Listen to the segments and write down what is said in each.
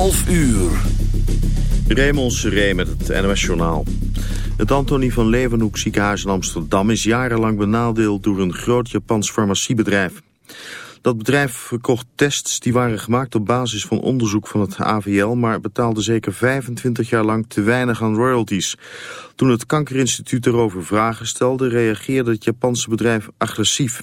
11 uur. Raymond Seré met het NOS Journaal. Het Antonie van Leeuwenhoek ziekenhuis in Amsterdam is jarenlang benadeeld door een groot Japans farmaciebedrijf. Dat bedrijf verkocht tests die waren gemaakt op basis van onderzoek van het AVL, maar betaalde zeker 25 jaar lang te weinig aan royalties. Toen het Kankerinstituut erover vragen stelde, reageerde het Japanse bedrijf agressief.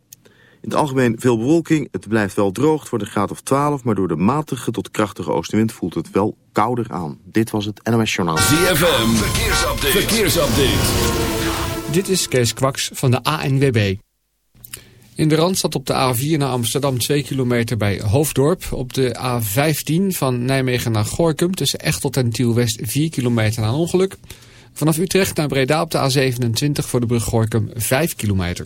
in het algemeen veel bewolking. Het blijft wel droog. Het wordt een graad of 12. Maar door de matige tot krachtige oostenwind voelt het wel kouder aan. Dit was het NOS Journaal. ZFM. Verkeersupdate. Verkeersupdate. Dit is Kees Kwaks van de ANWB. In de Randstad op de A4 naar Amsterdam 2 kilometer bij Hoofddorp. Op de A15 van Nijmegen naar Gorkum tussen Echtelt en Tielwest 4 kilometer na een ongeluk. Vanaf Utrecht naar Breda op de A27 voor de brug Gorkum 5 kilometer.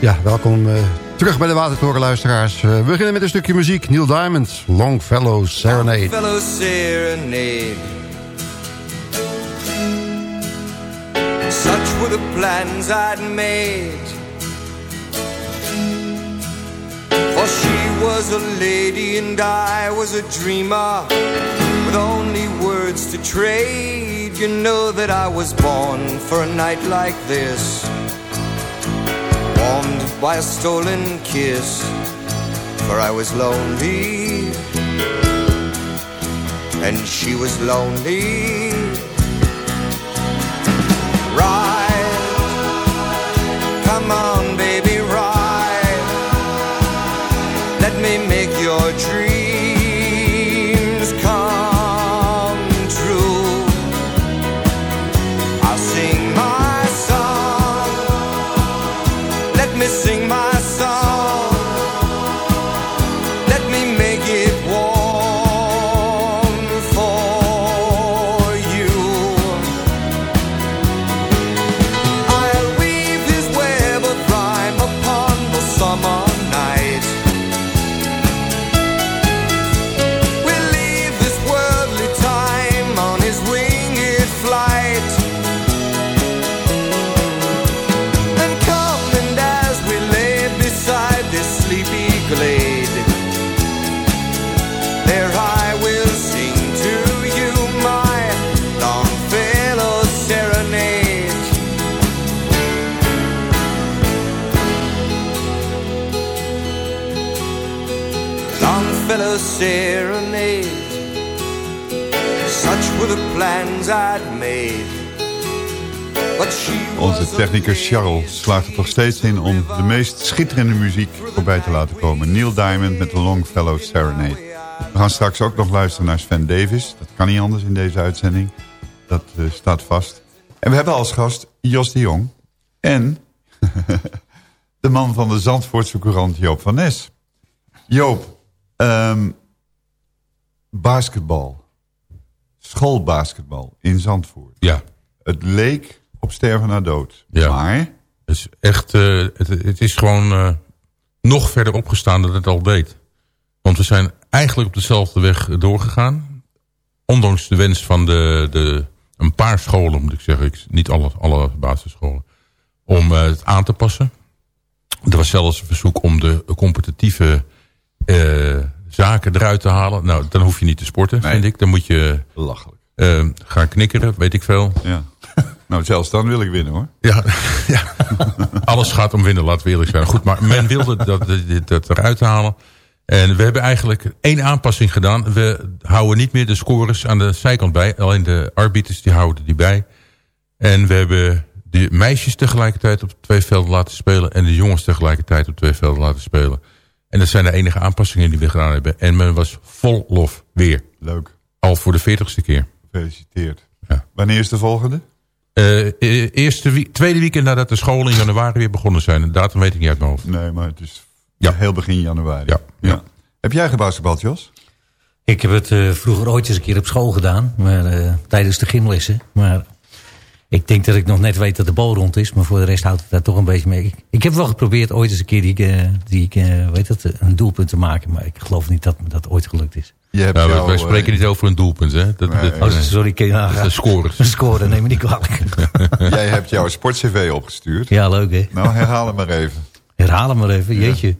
Ja, welkom eh, terug bij de Watertorenluisteraars. Eh, we beginnen met een stukje muziek. Neil Diamond, Longfellow Serenade. fellow serenade. Such were the plans I'd made. For she was a lady and I was a dreamer with only words to trade. You know that I was born for a night like this. By a stolen kiss, for I was lonely and she was lonely. Ride, Onze technicus Charles slaagt er toch steeds in om de meest schitterende muziek voorbij te laten komen. Neil Diamond met de Longfellow Serenade. We gaan straks ook nog luisteren naar Sven Davis. Dat kan niet anders in deze uitzending. Dat eh, staat vast. En we hebben als gast Jos de Jong. En de man van de Zandvoortse Courant Joop van Nes. Joop, ehm, basketbal. Schoolbasketbal in Zandvoort. Ja, Het leek op sterven na dood. Ja. Maar het is echt, eh, het, het is gewoon eh, nog verder opgestaan dan het al deed. Want we zijn eigenlijk op dezelfde weg doorgegaan. Ondanks de wens van de, de, een paar scholen, moet ik zeggen. Ik, niet alle, alle basisscholen. Om eh, het aan te passen. Er was zelfs een verzoek om de competitieve zaken eruit te halen. Nou, dan hoef je niet te sporten, Nee. vind ik. Dan moet je lachelijk. eh, gaan knikkeren, weet ik veel. Ja. nou, zelfs dan wil ik winnen hoor. Ja, ja. alles gaat om winnen, laten we eerlijk zijn. Goed, maar men wilde dat, dat, dat eruit halen. En we hebben eigenlijk één aanpassing gedaan. We houden niet meer de scores aan de zijkant bij. Alleen de arbiters die houden die bij. En we hebben de meisjes tegelijkertijd op twee velden laten spelen... en de jongens tegelijkertijd op twee velden laten spelen. En dat zijn de enige aanpassingen die we gedaan hebben. En men was vol lof weer. Leuk. Al voor de veertigste keer. Gefeliciteerd. Ja. Wanneer is de volgende? Eh, eh, eerste wie- tweede weekend nadat de scholen in januari weer begonnen zijn. De datum weet ik niet uit mijn hoofd. Nee, maar het is Ja. heel begin januari. Ja. Ja. Heb jij gebasketbald, Jos? Ik heb het eh, vroeger ooit eens een keer op school gedaan. Maar, eh, tijdens de gymlessen. Maar ik denk dat ik nog net weet dat de bal rond is. Maar voor de rest houdt het daar toch een beetje mee. Ik, ik heb wel geprobeerd ooit eens een keer die, eh, die eh, weet dat, een doelpunt te maken. Maar ik geloof niet dat me dat ooit gelukt is. Je hebt Ja, wij, jou, wij eh, spreken niet over een doelpunt, hè? Dat, Nee. dat, Oh, sorry, ik dat zijn scores. Scoren, neem me niet kwalijk. Jij hebt jouw sportcv opgestuurd. Ja, leuk hè. Nou, herhaal hem maar even. Herhaal hem maar even, jeetje.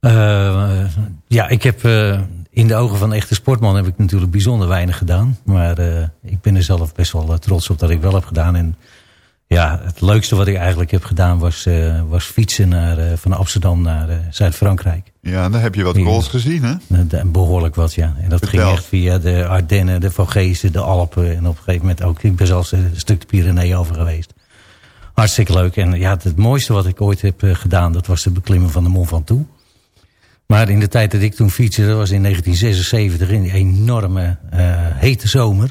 Eh, ja, ik heb eh, in de ogen van echte sportman heb ik natuurlijk bijzonder weinig gedaan. Maar eh, ik ben er zelf best wel eh, trots op dat ik wel heb gedaan. En ja, het leukste wat ik eigenlijk heb gedaan was, eh, was fietsen naar, van Amsterdam naar Zuid-Frankrijk. Ja, dan heb je wat Ja. goals gezien, hè? Eh, Behoorlijk wat, ja. En dat Vertel. ging echt via de Ardennen, de Vogezen, de Alpen. En op een gegeven moment ook, ik ben zelfs een stuk de Pyreneeën over geweest. Hartstikke leuk. En ja, het, het mooiste wat ik ooit heb gedaan, dat was de beklimmen van de Mont Ventoux. Maar in de tijd dat ik toen fietste, dat was in 1976, in die enorme eh, hete zomer.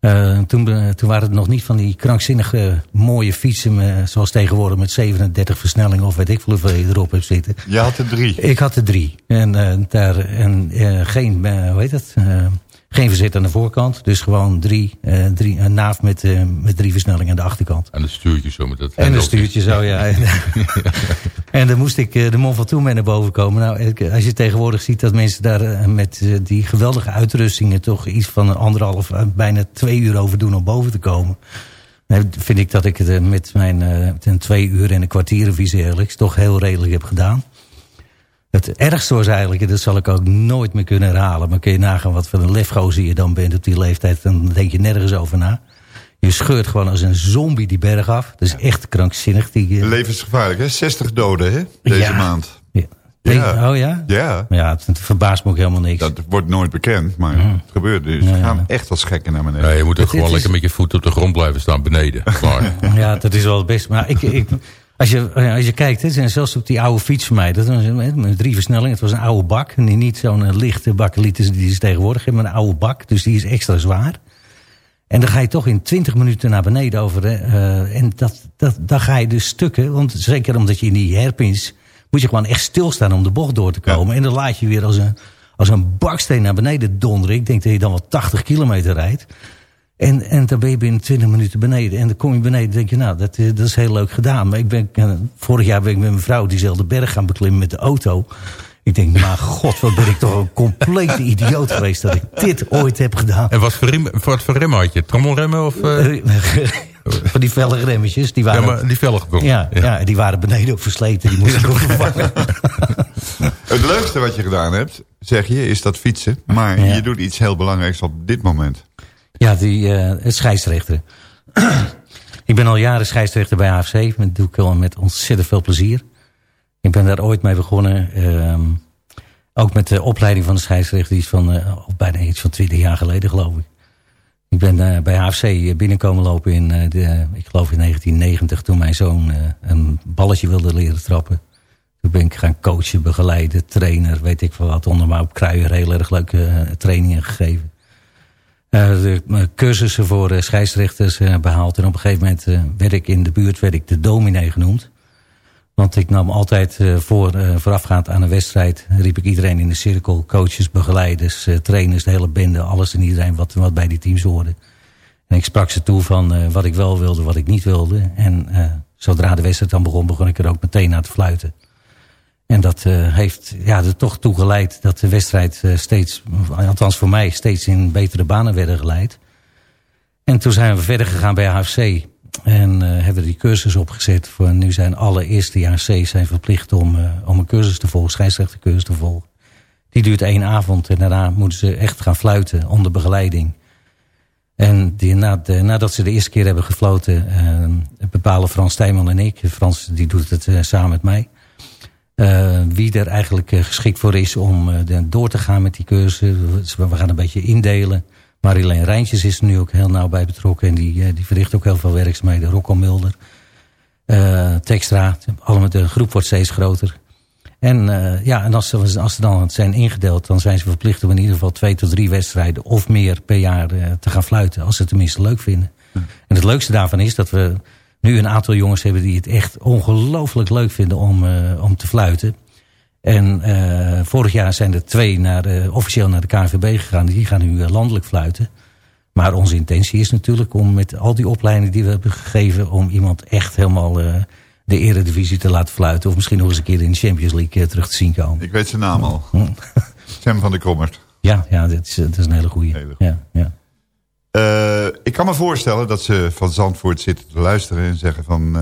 Eh, toen, toen waren het nog niet van die krankzinnige mooie fietsen, eh, zoals tegenwoordig met 37 versnellingen of weet ik veel hoeveel je erop hebt zitten. Je had er drie. Ik had er drie. En, eh, daar, en eh, geen, hoe heet het? Eh, geen verzet aan de voorkant. Dus gewoon drie, eh, drie, een naaf met, eh, met drie versnellingen aan de achterkant. En het stuurtje zo met dat En een stuurtje zo, ja. en dan moest ik eh, de Mont Ventoux mee naar boven komen. Nou, ik- als je tegenwoordig ziet dat mensen daar eh, met eh, die geweldige uitrustingen... toch iets van anderhalf, eh, bijna twee uur over doen om boven te komen... dan vind ik dat ik het eh, met mijn eh, een twee uur en een kwartier of iets toch heel redelijk heb gedaan. Het ergste was eigenlijk, en dat zal ik ook nooit meer kunnen herhalen... maar kun je nagaan wat voor een lefgozer je dan bent op die leeftijd... dan denk je nergens over na. Je scheurt gewoon als een zombie die berg af. Dat is echt krankzinnig. Die, eh, Levensgevaarlijk, hè? 60 doden, hè? Deze Ja. maand. ja. Ja. Oh ja? Ja, Ja, het, het verbaast me ook helemaal niks. dat wordt nooit bekend, maar het gebeurt dus. Ja, Ze ja. gaan echt als gekken naar beneden. Nee, je moet er Het gewoon is- lekker met je voet op de grond blijven staan beneden. Klaar. Ja, dat is wel het beste. Maar ik, ik, als, je, als je kijkt, hè, zelfs op die oude fiets van mij... dat was een, met drie versnellingen, het was een oude bak. En niet zo'n eh, lichte bakkelieten die ze tegenwoordig hebben... maar een oude bak, dus die is extra zwaar. En dan ga je toch in 20 minuten naar beneden over. hè, eh, en dat, dat, dan ga je dus stukken. Want zeker omdat je in die herpins... moet je gewoon echt stilstaan om de bocht door te komen. En dan laat je weer als een, als een baksteen naar beneden donderen. Ik denk dat je dan wel 80 kilometer rijdt. En, en dan ben je binnen 20 minuten beneden. En dan kom je beneden en denk je, nou, dat, eh, dat is heel leuk gedaan. Maar ik ben, eh, vorig jaar ben ik met mijn vrouw diezelfde berg gaan beklimmen met de auto. Ik denk, maar god, wat ben ik toch een complete idioot geweest... dat ik dit ooit heb gedaan. En wat voor, rem, wat voor remmen had je? Trommelremmen of... eh, Van die felle remmetjes, die ja, waren... maar die vellig toch? Ja, ja. die waren beneden ook versleten. Die moesten ik ook vervangen. Het leukste wat je gedaan hebt, zeg je, is dat fietsen. Maar Ja. je doet iets heel belangrijks op dit moment. Ja, die, eh het scheidsrechter. ik ben al jaren scheidsrechter bij AFC. Dat doe ik al met ontzettend veel plezier. Ik ben daar ooit mee begonnen. ehm, ook met de opleiding van de scheidsrechter, die is van, eh, bijna iets van 20 jaar geleden, geloof ik. Ik ben eh, bij HFC binnenkomen lopen in, eh, de, ik geloof in 1990, toen mijn zoon eh, een balletje wilde leren trappen. Toen ben ik gaan coachen, begeleiden, trainer, weet ik veel wat. Onder mij op Kruijer heel erg leuke eh, trainingen gegeven. Eh, eh, cursussen voor eh, scheidsrechters eh, behaald. En op een gegeven moment eh, werd ik in de buurt werd ik de dominee genoemd. Want ik nam altijd eh, voor, eh, voorafgaand aan een wedstrijd... riep ik iedereen in de cirkel, coaches, begeleiders, eh, trainers... de hele bende, alles en iedereen wat, wat bij die teams hoorde. En ik sprak ze toe van wat ik wel wilde, wat ik niet wilde. En zodra de wedstrijd dan begon, begon ik er ook meteen naar te fluiten. En dat heeft ja, er toch toe geleid dat de wedstrijd steeds, althans voor mij, steeds in betere banen werden geleid. En toen zijn we verder gegaan bij HFC. En eh, hebben die cursus opgezet. Voor, nu zijn alle eerstejaarsC's zijn verplicht om, eh, om een cursus te volgen, scheidsrechtercursus te volgen. Die duurt één avond en daarna moeten ze echt gaan fluiten onder begeleiding. En die, de, nadat ze de eerste keer hebben gefloten, eh, bepalen Frans Stijman en ik, Frans die doet het samen met mij, wie er eigenlijk geschikt voor is om door te gaan met die cursus. We gaan een beetje indelen. Marilene Rijntjes is er nu ook heel nauw bij betrokken en die, eh, die verricht ook heel veel werkzaamheden. Rocco Mulder, eh Textra, allemaal de groep wordt steeds groter. En, eh, ja, en als, ze, als ze dan zijn ingedeeld, dan zijn ze verplicht om in ieder geval twee tot drie wedstrijden of meer per jaar te gaan fluiten. Als ze het tenminste leuk vinden. En het leukste daarvan is dat we nu een aantal jongens hebben die het echt ongelooflijk leuk vinden om, om te fluiten. En eh, vorig jaar zijn er twee naar, officieel naar de KNVB gegaan. Die gaan nu eh, landelijk fluiten. Maar onze intentie is natuurlijk om met al die opleidingen die we hebben gegeven... om iemand echt helemaal eh, de eredivisie te laten fluiten. Of misschien nog eens een keer in de Champions League terug te zien komen. Ik weet zijn naam al. Hm. Sam van de Krommert. Ja, ja dat, is, dat is een hele goeie. Hele goeie. Ja, ja. Ik kan me voorstellen dat ze van Zandvoort zitten te luisteren en zeggen van...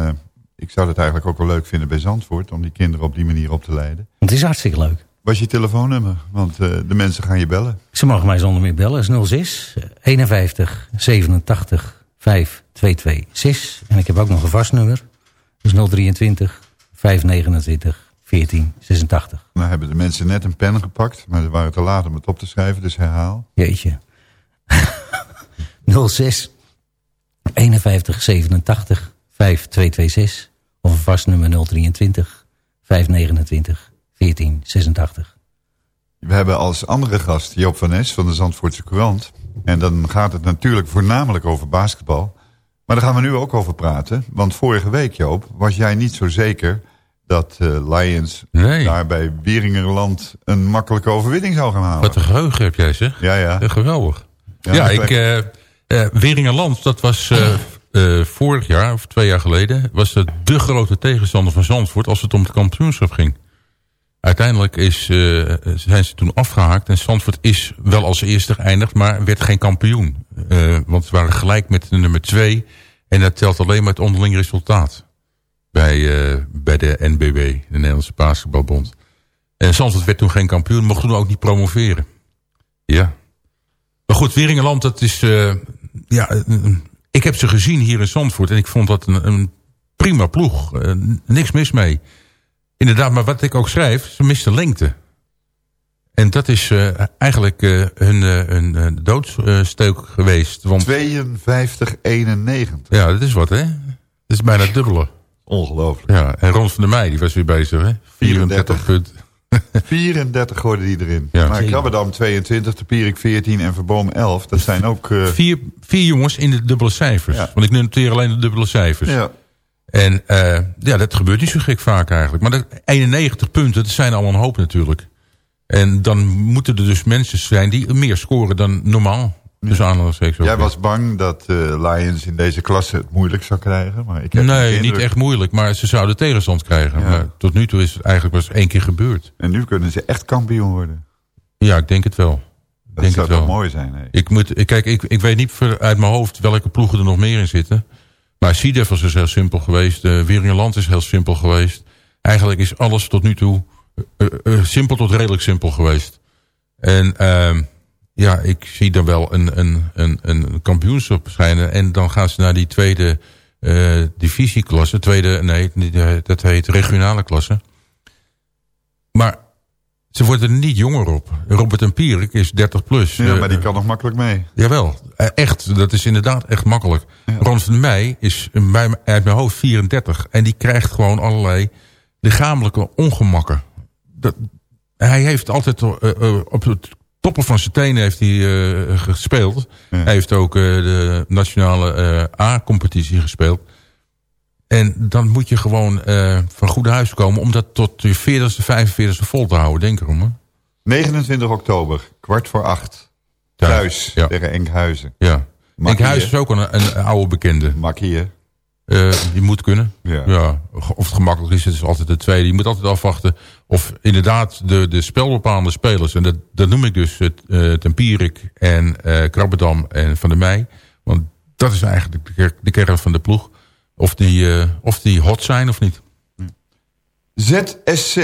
ik zou het eigenlijk ook wel leuk vinden bij Zandvoort... om die kinderen op die manier op te leiden. Het is hartstikke leuk. Wat is je telefoonnummer? Want eh, de mensen gaan je bellen. Ze mogen mij zonder meer bellen. Dat is 06 51 87 5226. En ik heb ook nog een vast nummer. Dat is 023 529 1486. Nou hebben de mensen net een pen gepakt... maar ze waren te laat om het op te schrijven, dus herhaal. Jeetje. 06 51 87 5226. Of een vast nummer 023 529 1486. We hebben als andere gast Joop van Nes van de Zandvoortse Courant. En dan gaat het natuurlijk voornamelijk over basketbal. Maar daar gaan we nu ook over praten. Want vorige week, Joop, was jij niet zo zeker... dat eh, Lions Nee. daar bij Wieringerland een makkelijke overwinning zou gaan halen. Wat een geheugen heb jij zeg. Ja, ja. Geweldig. Ja, Ja, ik eh eh, Weringerland, dat was eh, vorig jaar, of twee jaar geleden... was het de grote tegenstander van Zandvoort als het om het kampioenschap ging. Uiteindelijk is, eh, zijn ze toen afgehaakt. En Zandvoort is wel als eerste geëindigd, maar werd geen kampioen. Eh, want ze waren gelijk met de nummer twee. En dat telt alleen maar het onderling resultaat. Bij, bij de NBB, de Nederlandse Basketbalbond. En Zandvoort werd toen geen kampioen, mocht toen ook niet promoveren. Ja. Maar goed, Wieringerland, dat is... ja, ik heb ze gezien hier in Zandvoort. En ik vond dat een, een prima ploeg. Eh, niks mis mee. Inderdaad, maar wat ik ook schrijf, ze misten lengte. En dat is eh, eigenlijk eh, hun, hun doodsteuk geweest. Want 52-91. ja, dat is wat, hè? Dat is bijna dubbele. Ongelooflijk. Ja, en Ron van der Meij, die was weer bezig, hè? 34 punten. 34 gooiden die erin. Ja. maar Krabbedam 22, de Pierik 14 en Verboom 11. Dat zijn ook... eh, Vier, vier jongens in de dubbele cijfers. Ja. Want ik noteer alleen de dubbele cijfers. ja. En eh, ja, dat gebeurt niet zo gek vaak eigenlijk. Maar de 91 punten, dat zijn al een hoop natuurlijk. En dan moeten er dus mensen zijn die meer scoren dan normaal. Dus aanhalingstekens. ook Jij was bang dat eh, Lions in deze klasse het moeilijk zou krijgen. Maar ik heb Nee, niet echt moeilijk. Maar ze zouden tegenstand krijgen. Ja. Maar tot nu toe is het eigenlijk pas één keer gebeurd. En nu kunnen ze echt kampioen worden. Ja, ik denk het wel. Dat denk zou het wel. toch mooi zijn. Ik, moet, kijk, ik, ik weet niet uit mijn hoofd welke ploegen er nog meer in zitten. Maar Siedef was dus heel simpel geweest. Uh, Wieringerland is heel simpel geweest. Eigenlijk is alles tot nu toe eh, eh, simpel tot redelijk simpel geweest. En ehm, ja, ik zie dan wel een, een, een, een kampioenschap verschijnen. En dan gaan ze naar die tweede eh, divisieklasse. Tweede, nee, eh, dat heet regionale klasse. Maar Ze worden er niet jonger op. Robert en Pierik is 30 plus. Ja, Eh, maar die kan nog makkelijk mee. Jawel, echt. Dat is inderdaad echt makkelijk. Ron van Meij is bij, uit mijn hoofd 34. En die krijgt gewoon allerlei lichamelijke ongemakken. Dat, hij heeft altijd op het toppen van zijn tenen heeft hij, eh, gespeeld. Hij heeft ook eh, de nationale eh, A-competitie gespeeld. En dan moet je gewoon van goede huis komen... om dat tot je 40ste, 45ste vol te houden, denk ik erom. Hè? 29 oktober, kwart voor acht. Thuis, ja. tegen Enkhuizen. Ja. Hè? is ook een, een oude bekende. Makkie, Eh, die moet kunnen. Ja. Of het gemakkelijk is, het is altijd de tweede. Je moet altijd afwachten of inderdaad de, de spelbepalende spelers... en dat, dat noem ik dus het, eh Tempierik en eh Krabbedam en Van der Meij. Want dat is eigenlijk de, ker- de kern van de ploeg. Of die, of die hot zijn of niet. ZSC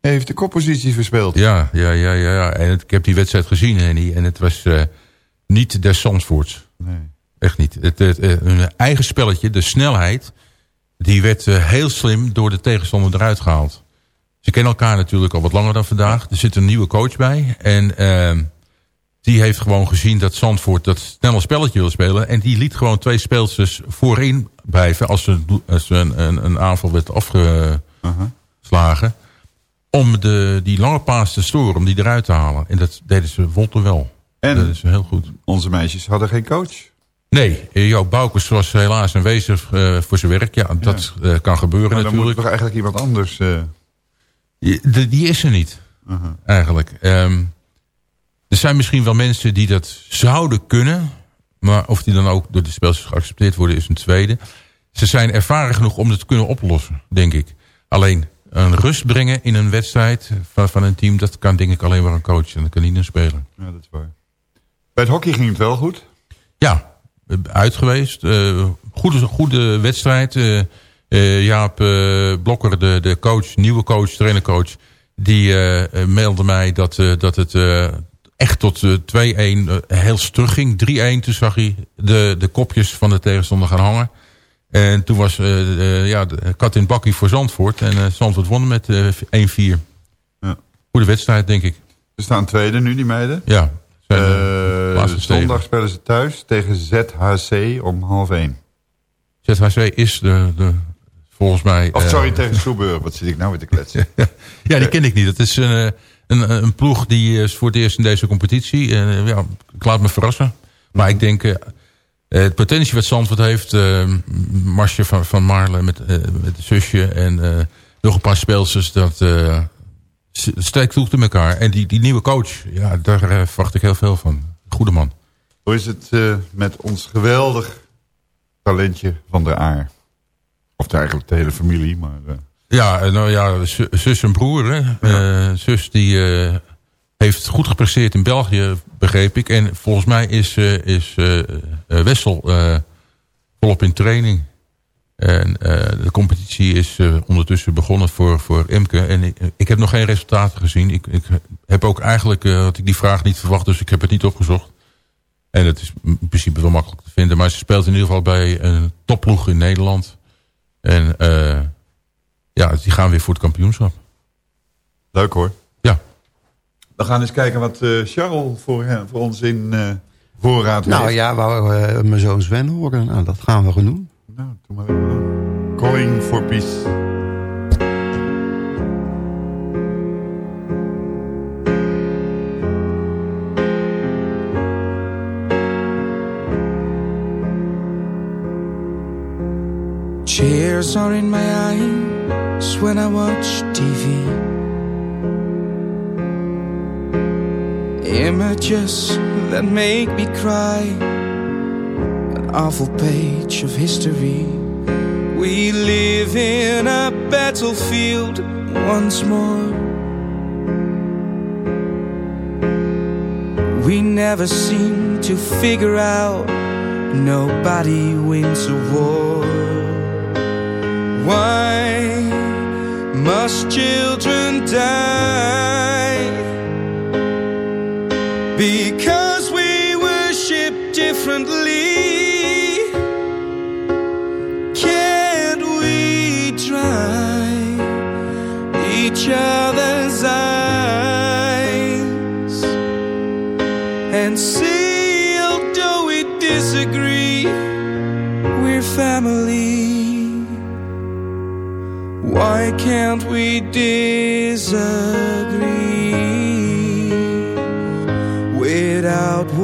heeft de koppositie verspeeld. Ja, ja, ja, ja. ja. En het- ik heb die wedstrijd gezien, Henny. En het was niet des Zandvoorts. Nee. Echt niet. Het, het, eh, hun eigen spelletje, de snelheid... die werd eh, heel slim door de tegenstander eruit gehaald. Ze kennen elkaar natuurlijk al wat langer dan vandaag. Er zit een nieuwe coach bij. En ehm, die heeft gewoon gezien dat Zandvoort dat snelle spelletje wil spelen. En die liet gewoon twee speelsters voorin blijven... als, er, als er een, een, een aanval werd afgeslagen. Om de, die lange paas te storen, om die eruit te halen. En dat deden ze Wolter wel. En dat is heel goed. onze meisjes hadden geen coach. Nee, eh, Joop Boukers was helaas aanwezig eh, voor zijn werk. Ja, dat eh, kan gebeuren Maar dan moet natuurlijk. toch eigenlijk iemand anders... eh, Die, de- die is er niet, eigenlijk. Ehm, er zijn misschien wel mensen die dat zouden kunnen. Maar of die dan ook door de spelers geaccepteerd worden is een tweede. Ze zijn ervaren genoeg om het te kunnen oplossen, denk ik. Alleen een rust brengen in een wedstrijd van, van een team... dat kan denk ik alleen maar een coach en dat kan niet een speler. ja, dat is waar. Bij het hockey ging het wel goed. Ja, uit geweest. Eh, goede, goede wedstrijd. Eh, eh, Jaap eh, Blokker, de, de coach, nieuwe coach, trainercoach... die eh, eh, mailde mij dat, eh, dat het eh, echt tot eh, 2-1 eh, heel terug ging. 3-1, toen zag hij de, de kopjes van de tegenstander gaan hangen. En toen was eh, eh, ja, de kat in bakkie voor Zandvoort. En eh, Zandvoort won met eh 1-4. Ja. Goede wedstrijd, denk ik. Ze staan tweede nu, die meiden. Ja. Zijn, eh, Eh, zondag stegen. spelen ze thuis tegen ZHC om half één. ZHC is de, de, volgens mij... Of eh, sorry, tegen Soebeur. Wat zit ik nou weer te kletsen? Ja, die ken ik niet. Het is een, eh, een, een ploeg die is voor het eerst in deze competitie. En, ja, ik laat me verrassen. Maar ik denk, eh, het potentie wat Zandvoort heeft... eh Marsje van, van Marle met, eh, met het zusje en eh, nog een paar speelsters... dat eh s- steekt in elkaar. En die, die nieuwe coach, ja, daar eh, verwacht ik heel veel van. Goede man. Hoe is het eh, met ons geweldig talentje van de Aar? Of eigenlijk de hele familie, maar... eh, Ja, eh, nou ja, zu- zus en broer. Hè? Zus die heeft goed gepresteerd in België, begreep ik. En volgens mij is, is Wessel volop in training. En eh, de competitie is eh, ondertussen begonnen voor, voor Emke. En ik, ik heb nog geen resultaten gezien. Ik, ik heb ook eigenlijk, eh, had ik die vraag niet verwacht, dus ik heb het niet opgezocht. En het is in principe wel makkelijk te vinden. Maar ze speelt in ieder geval bij een topploeg in Nederland. En eh, ja, die gaan weer voor het kampioenschap. leuk hoor. Ja. We gaan eens kijken wat eh, Charles voor, voor ons in eh, voorraad Nou heeft. ja, wou mijn zoon Sven horen. Nou, dat gaan we doen. Nou, doe maar even. Calling for Peace. Tears are in my eyes when I watch TV. Images that make me cry. Awful page of history. We live in a battlefield once more. We never seem to figure out nobody wins a war. Why must children die? Because we worship differently. each other's eyes and say, although we disagree, we're family. Why can't we disagree without?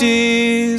We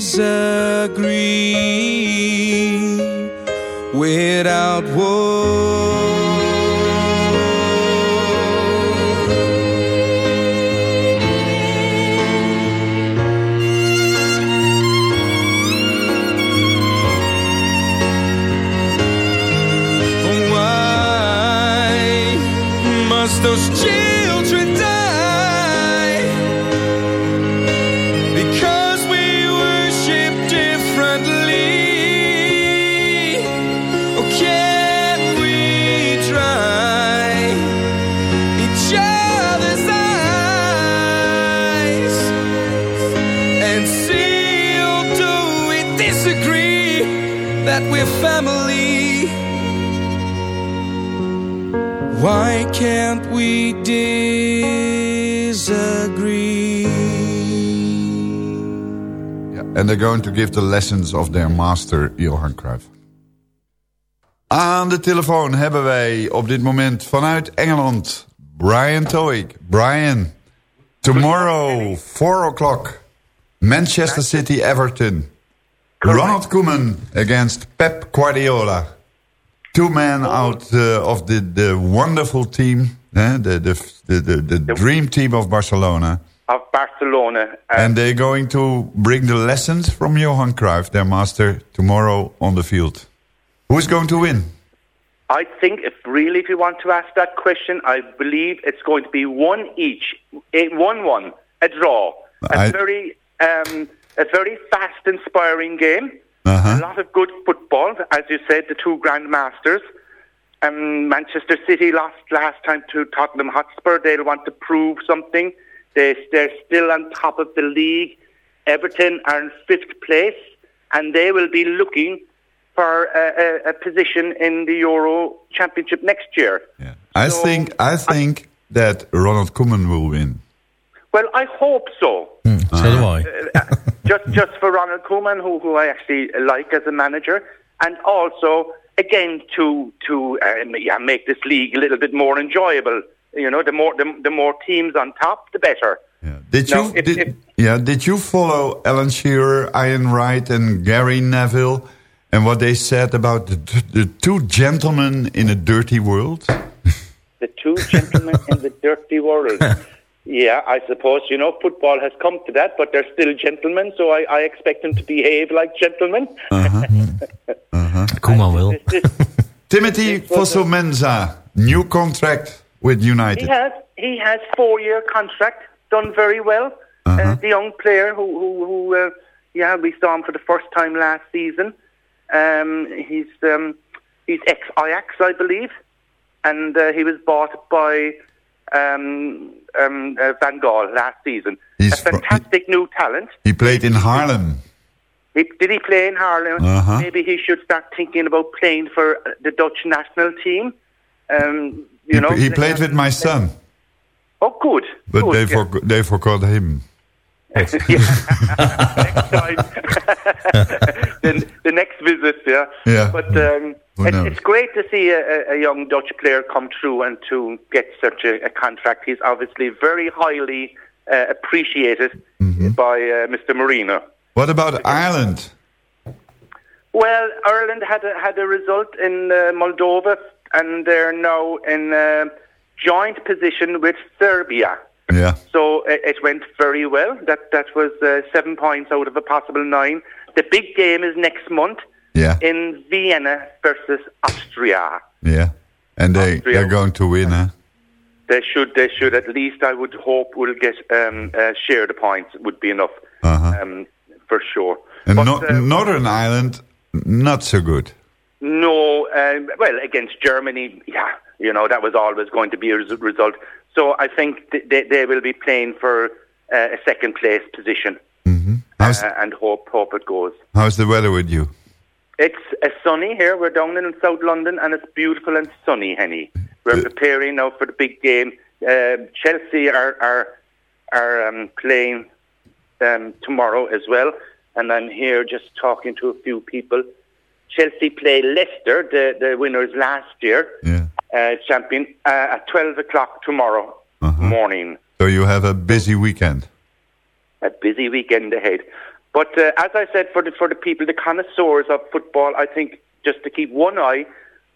And they're going to give the lessons of their master, Johan Cruijff. Aan de telefoon hebben wij op dit moment vanuit Engeland Brian Toik. Brian, tomorrow, 4 o'clock, Manchester City, Everton. Ronald Koeman against Pep Guardiola. Two men out uh, of the, the wonderful team, eh, the, the, the, the dream team of Barcelona. Of Barcelona. Uh, And they're going to bring the lessons from Johan Cruyff, their master, tomorrow on the field. Who's going to win? I think if really, if you want to ask that question, I believe it's going to be one each, a one-one, a draw, a I- very, um, a very fast, inspiring game. Uh-huh. A lot of good football, as you said, the two grandmasters. Um, Manchester City lost last time to Tottenham Hotspur. They'll want to prove something. They, they're still on top of the league. Everton are in fifth place, and they will be looking for a, a, a position in the Euro Championship next year. Yeah. I think I think that Ronald Koeman will win. Well, I hope so. So do I. Uh, just just for Ronald Koeman, who who I actually like as a manager, and also again to to um, yeah, make this league a little bit more enjoyable. You know, the more the, the more teams on top, the better. Yeah. Did No, you if- did, if- yeah? Did you follow Alan Shearer, Ian Wright, and Gary Neville, and what they said about the, the two gentlemen in a dirty world? The two gentlemen in the dirty world. Yeah, I suppose you know football has come to that, but they're still gentlemen, so I, I expect them to behave like gentlemen. Uh-huh. uh-huh. Koeman wil. Timothy Fosu-Mensah, new contract with United. He has he has four year contract, done very well. Uh, the young player who who, who uh, yeah we saw him for the first time last season. Um, he's um, he's ex Ajax, I believe, and uh, he was bought by um, um, uh, Van Gaal last season. He's a fantastic new talent. He played in Haarlem. He, did he play in Harlem? Uh-huh. Maybe he should start thinking about playing for the Dutch national team. Um, you He, know, he played with my son, Oh, good. but good, they yeah. for, they forgot him. next time. the, the next visit, yeah. Yeah. But um, Who It's, great to see a, a- a young Dutch player come through and to get such a, a contract. He's obviously very highly uh, appreciated Mm-hmm. by uh, Mr. Marino. What about Ireland? Well, Ireland had a, had a result in uh, Moldova, and they're now in a joint position with Serbia. Yeah. So it, it went very well. That that was uh, seven points out of a possible nine. The big game is next month Yeah. in Vienna versus Austria. Yeah. And they, Austria. they're going to win, huh? They should, they should at least, I would hope, will get um, uh, share the points. Would be enough Uh-huh. um, for sure. And But, no- uh, Northern Ireland, not so good. No, um, well, against Germany, yeah, you know that was always going to be a res- result. So I think th- they they will be playing for uh, a second place position, How's, uh, and hope hope it goes. how's the weather with you? It's uh, sunny here. We're down in South London, and it's beautiful and sunny, Henny. We're preparing now for the big game. Uh, Chelsea are are are um, playing um, tomorrow as well, and I'm here just talking to a few people. Chelsea play Leicester, the the winners last year, Yeah. uh, champion, uh, at 12 o'clock tomorrow morning. So you have a busy weekend. a busy weekend ahead. But uh, as I said, for the for the people, the connoisseurs of football, I think just to keep one eye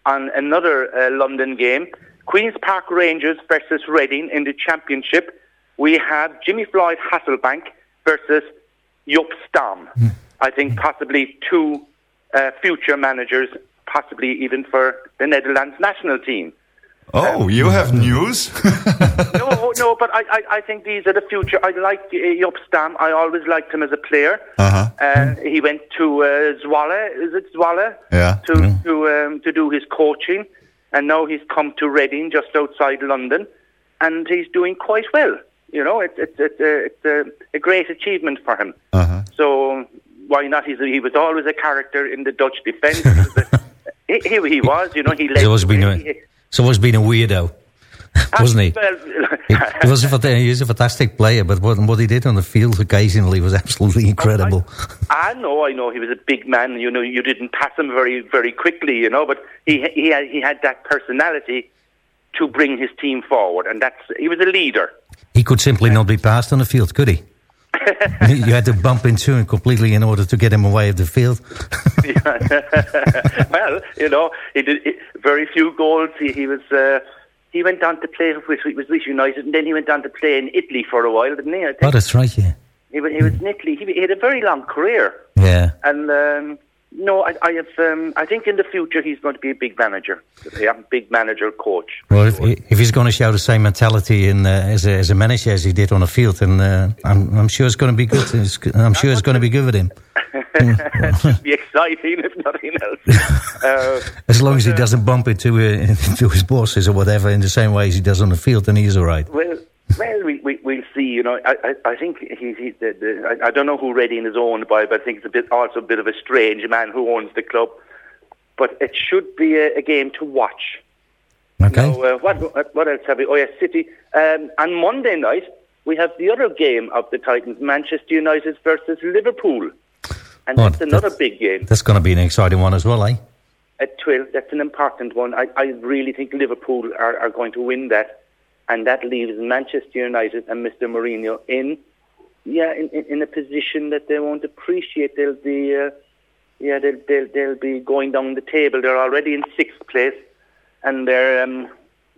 on another uh, London game, Queens Park Rangers versus Reading in the Championship. We have Jimmy Floyd Hasselbank versus Joop Stam. I think possibly two uh, future managers, possibly even for the Netherlands national team. Oh, you have news? no, no, but I, I, I think these are the future. I like uh, Joop Stam. I always liked him as a player. Uh-huh. Uh, he went to uh, Zwolle, is it Zwolle? Yeah. To to um, to do his coaching, and now he's come to Reading, just outside London, and he's doing quite well. You know, it's it's it's a, it's a, a great achievement for him. Uh-huh. So why not? He's he was always a character in the Dutch defence. He was he, he, was, you know, he led. He's always been way. a, he's always been a weirdo, ah, wasn't he? Well, He, he was a, he was a fantastic player, but what, what he did on the field occasionally was absolutely incredible. I know, I know, he was a big man. You know, you didn't pass him very, very quickly. You know, but he he had, he had that personality to bring his team forward, and that's he was a leader. He could simply not be passed on the field, could he? you had to bump into him completely in order to get him away of the field. well, you know, he did he, very few goals. He, he was. Uh, he went on to play with, with Leeds United, and then he went on to play in Italy for a while, didn't he? I think Oh, that's right, yeah. he, was, he was in Italy. He, he had a very long career, Yeah. and um, no, I, I have. Um, I think in the future he's going to be a big manager, yeah, big manager coach. Well, if, if he's going to show the same mentality in, uh, as, a, as a manager as he did on the field, then uh, I'm, I'm sure it's going to be good. It's, I'm sure it's going to be good with him. it be exciting, if nothing else. Uh, As long as he doesn't bump into, uh, into his bosses or whatever in the same way as he does on the field, then he's all right. well, well, we, we we'll see. You know, I I, I think he, he the, the, I, I don't know who Reading is owned by, but I think it's a bit also a bit of a strange man who owns the club. But it should be a, a game to watch. Okay. Now, uh, what what- else have we? Oh, yes, City. Um, on Monday night we have the other game of the Titans, Manchester United versus Liverpool, and Oh, that's another big game. That's going to be an exciting one as well, eh? at 12, that's an important one. I, I really think Liverpool are, are going to win that. And that leaves Manchester United and Mr. Mourinho in, yeah, in, in, in a position that they won't appreciate. They'll be, uh, yeah, they'll, they'll, they'll be going down the table. They're already in sixth place and they're um,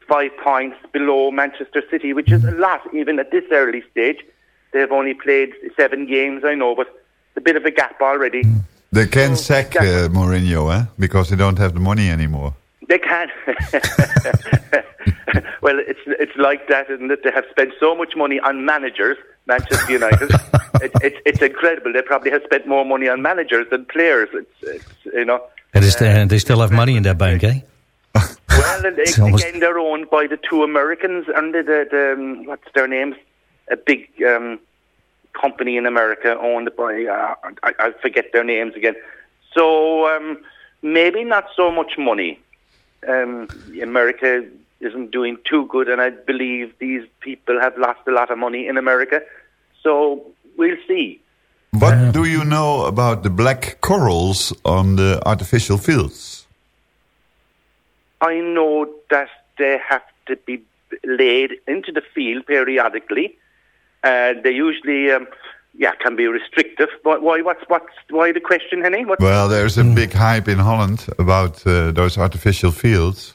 five points below Manchester City, which is a lot even at this early stage. They've only played seven games, I know, but a bit of a gap already. They can sack uh, Mourinho, eh? Because they don't have the money anymore. They can. well, it's it's like that, isn't it? They have spent so much money on managers, Manchester United. it, it's it's incredible. They probably have spent more money on managers than players. It's, it's you know. And they, they still have money in their bank, eh? Well, and they, almost- again, they're owned by the two Americans and the, the, the um, what's their names? A big um, company in America owned by uh, I, I forget their names again. So um, maybe not so much money. Um, America isn't doing too good, and I believe these people have lost a lot of money in America. So we'll see. What do you know about the black corals on the artificial fields? I know that they have to be laid into the field periodically. Uh, they usually, um, yeah, can be restrictive. But why? What's what's why the question, Henny? What? Well, there's a big hype in Holland about uh, those artificial fields.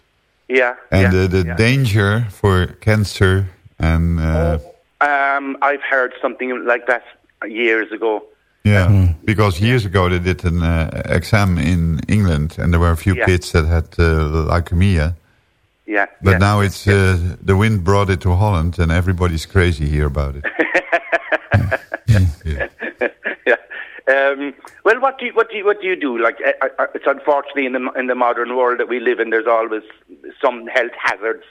yeah, And yeah, the, the yeah. danger for cancer and... Uh, Um, I've heard something like that years ago. Yeah, because years ago they did an uh, exam in England, and there were a few Yeah. kids that had uh, leukemia. Yeah, But yeah. now it's uh, the wind brought it to Holland, and everybody's crazy here about it. yeah. Um, well, what do you, what do you, what do you do? Like, uh, uh, it's unfortunately in the in the modern world that we live in, there's always some health hazards.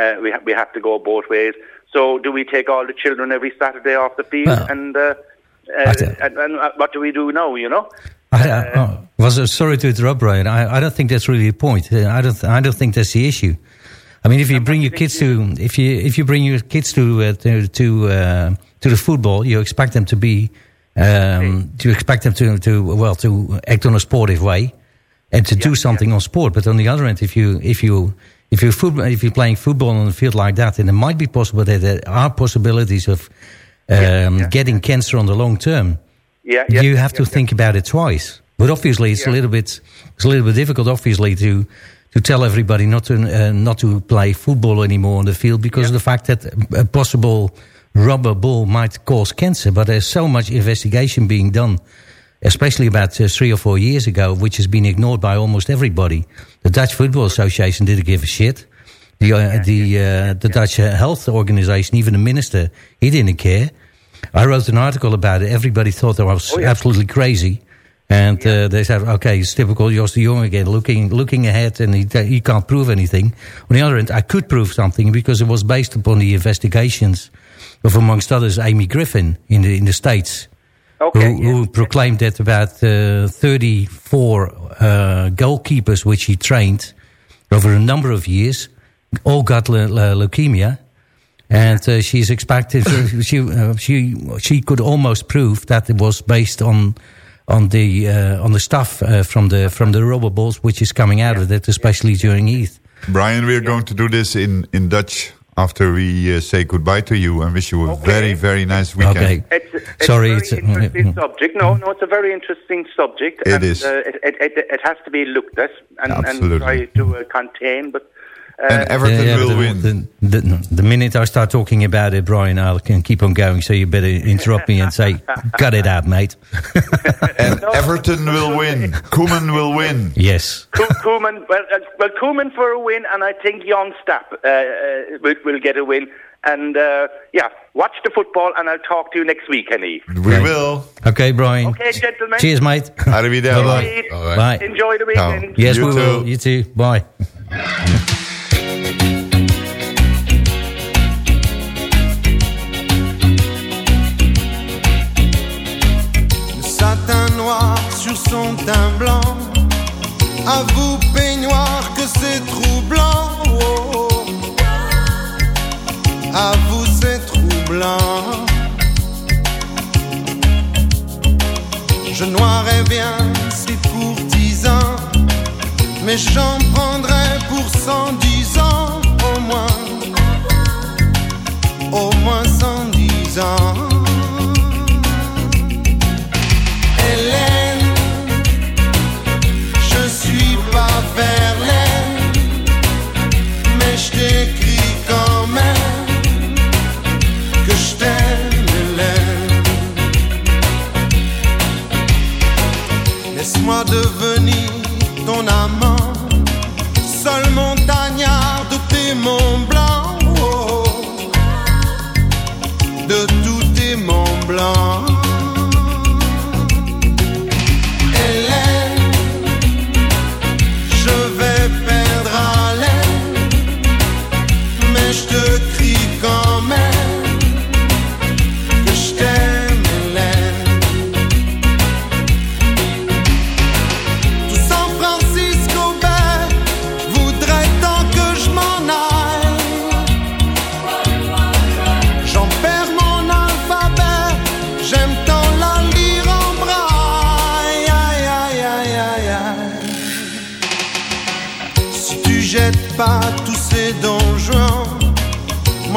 Uh, we ha- we have to go both ways. So, do we take all the children every Saturday off the field? Well, and, uh, uh, and and uh, what do we do now? You know? I, I, oh, was uh, sorry to interrupt, Brian. I, I don't think that's really the point. Uh, I don't. I don't think that's the issue. I mean, if you bring your kids to, if you if you bring your kids to uh, to to, uh, to the football, you expect them to be, um, to expect them to to well to act on a sportive way, and to do something on sport. But on the other hand, if you if you if you're football, if you're playing football on a field like that, then it might be possible that there are possibilities of um, getting cancer on the long term Yeah, yeah. you have to think about it twice. But obviously, it's a little bit it's a little bit difficult, obviously, to to tell everybody not to uh, not to play football anymore on the field because of the fact that a possible rubber ball might cause cancer. But there's so much investigation being done, especially about uh, three or four years ago, which has been ignored by almost everybody. The Dutch Football Association didn't give a shit. The uh, the uh, the Dutch uh, Health Organization, even the minister, he didn't care. I wrote an article about it. Everybody thought I was absolutely crazy. And uh, they said, okay, it's typical Jos de Jong again, looking looking ahead, and he, he can't prove anything. On the other hand, I could prove something because it was based upon the investigations of, amongst others, Amy Griffin in the in the States, Okay, who, who proclaimed that about uh, 34 uh, goalkeepers which he trained over a number of years all got le- le- leukemia. And uh, she's expected. she uh, she she could almost prove that it was based on on the uh, on the stuff uh, from the from the rubber balls which is coming out of it, especially during Eid. Brian, we're going to do this in, in Dutch after we uh, say goodbye to you and wish you a very, very nice weekend. Okay. It's, it's Sorry, a it's very uh, interesting subject. No, no, it's a very interesting subject. It and, is. Uh, it, it, it, it has to be looked at and, and Absolutely. try to uh, contain. But And Everton Yeah, yeah, will but win. the, the, the minute I start talking about it, Brian, I can keep on going. So you better interrupt me and say, "Cut it out, mate." And Everton will win. Koeman will win. yes. Ko- Koeman, well, uh, well, Koeman for a win, and I think Jan Stapp uh, uh, will, will get a win. And uh, yeah, watch the football, and I'll talk to you next week, Henny. We will. Okay, Brian. Okay, gentlemen. Cheers, mate. Arrivederci. Bye-bye. Bye. Enjoy the weekend. Yes, You we too. will. You too. Bye. Son teint blanc. À vous, peignoir, que c'est troublant. Oh. À vous, c'est troublant. Je noirais bien ces courtisans, mais j'en prendrais pour cent dix ans au moins. Au moins cent dix ans. Hélène, je magic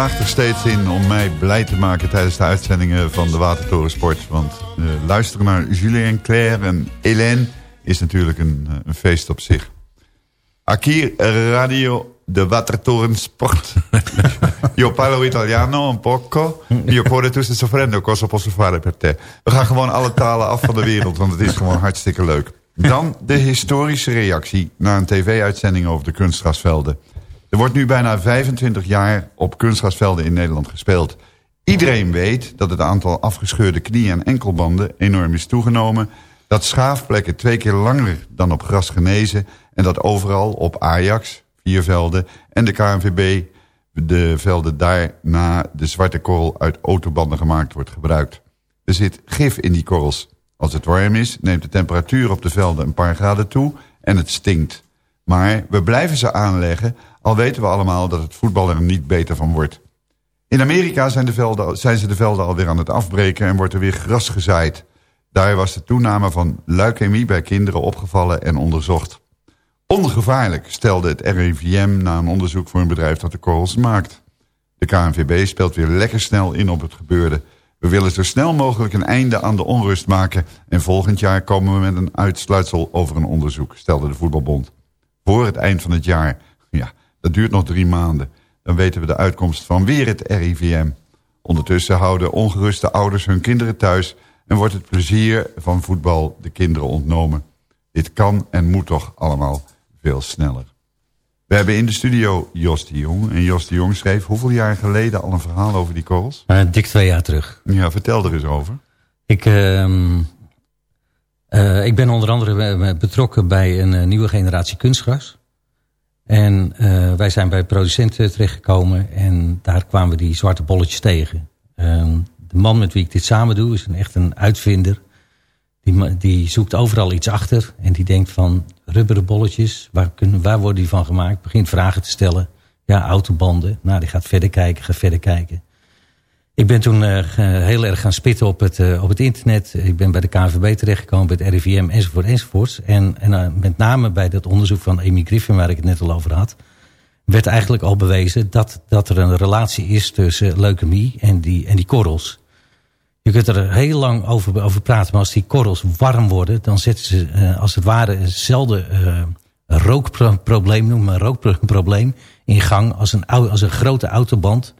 Slaagt er steeds in om mij blij te maken tijdens de uitzendingen van de Watertorensport. Want eh, luisteren naar Julien Claire en Hélène is natuurlijk een, eh, een feest op zich. Aquí Radio de Watertorensport. Io parlo italiano un poco. Io cuore tu stai soffrendo, cosa posso fare per te? We gaan gewoon alle talen af van de wereld, want het is gewoon hartstikke leuk. Dan de historische reactie na een tv-uitzending over de kunstgrasvelden. Er wordt nu bijna 25 jaar op kunstgrasvelden in Nederland gespeeld. Iedereen weet dat het aantal afgescheurde knie- en enkelbanden enorm is toegenomen... dat schaafplekken twee keer langer dan op gras genezen... en dat overal op Ajax, vier velden, en de KNVB... de velden daarna de zwarte korrel uit autobanden gemaakt wordt gebruikt. Er zit gif in die korrels. Als het warm is, neemt de temperatuur op de velden een paar graden toe en het stinkt. Maar we blijven ze aanleggen, al weten we allemaal dat het voetbal er niet beter van wordt. In Amerika zijn, de velden, zijn ze de velden alweer aan het afbreken en wordt er weer gras gezaaid. Daar was de toename van leukemie bij kinderen opgevallen en onderzocht. Ongevaarlijk stelde het RIVM na een onderzoek voor een bedrijf dat de korrels maakt. De KNVB speelt weer lekker snel in op het gebeurde. We willen zo snel mogelijk een einde aan de onrust maken... en volgend jaar komen we met een uitsluitsel over een onderzoek, stelde de voetbalbond. Voor het eind van het jaar, ja, dat duurt nog drie maanden... dan weten we de uitkomst van weer het RIVM. Ondertussen houden ongeruste ouders hun kinderen thuis... en wordt het plezier van voetbal de kinderen ontnomen. Dit kan en moet toch allemaal veel sneller. We hebben in de studio Jos de Jong. En Jos de Jong schreef hoeveel jaar geleden al een verhaal over die korrels? Dik twee jaar terug. Ja, vertel er eens over. Ik, ehm, eh, ik ben onder andere betrokken bij een eh, nieuwe generatie kunstgras. En eh, wij zijn bij producenten terechtgekomen en daar kwamen we die zwarte bolletjes tegen. Ehm, de man met wie ik dit samen doe is een, echt een uitvinder. Die, die zoekt overal iets achter en die denkt van rubberen bolletjes, waar, kunnen, waar worden die van gemaakt? Begint vragen te stellen. Ja, autobanden. Nou, die gaat verder kijken, gaat verder kijken. Ik ben toen eh, heel erg gaan spitten op het, eh, op het internet. Ik ben bij de KNVB terechtgekomen, bij het RIVM enzovoort enzovoorts. En, en eh, met name bij dat onderzoek van Amy Griffin waar ik het net al over had... werd eigenlijk al bewezen dat, dat er een relatie is tussen leukemie en die, en die korrels. Je kunt er heel lang over, over praten, maar als die korrels warm worden... dan zetten ze als het ware hetzelfde rookprobleem, noem maar rookprobleem... in gang als een, als een grote autoband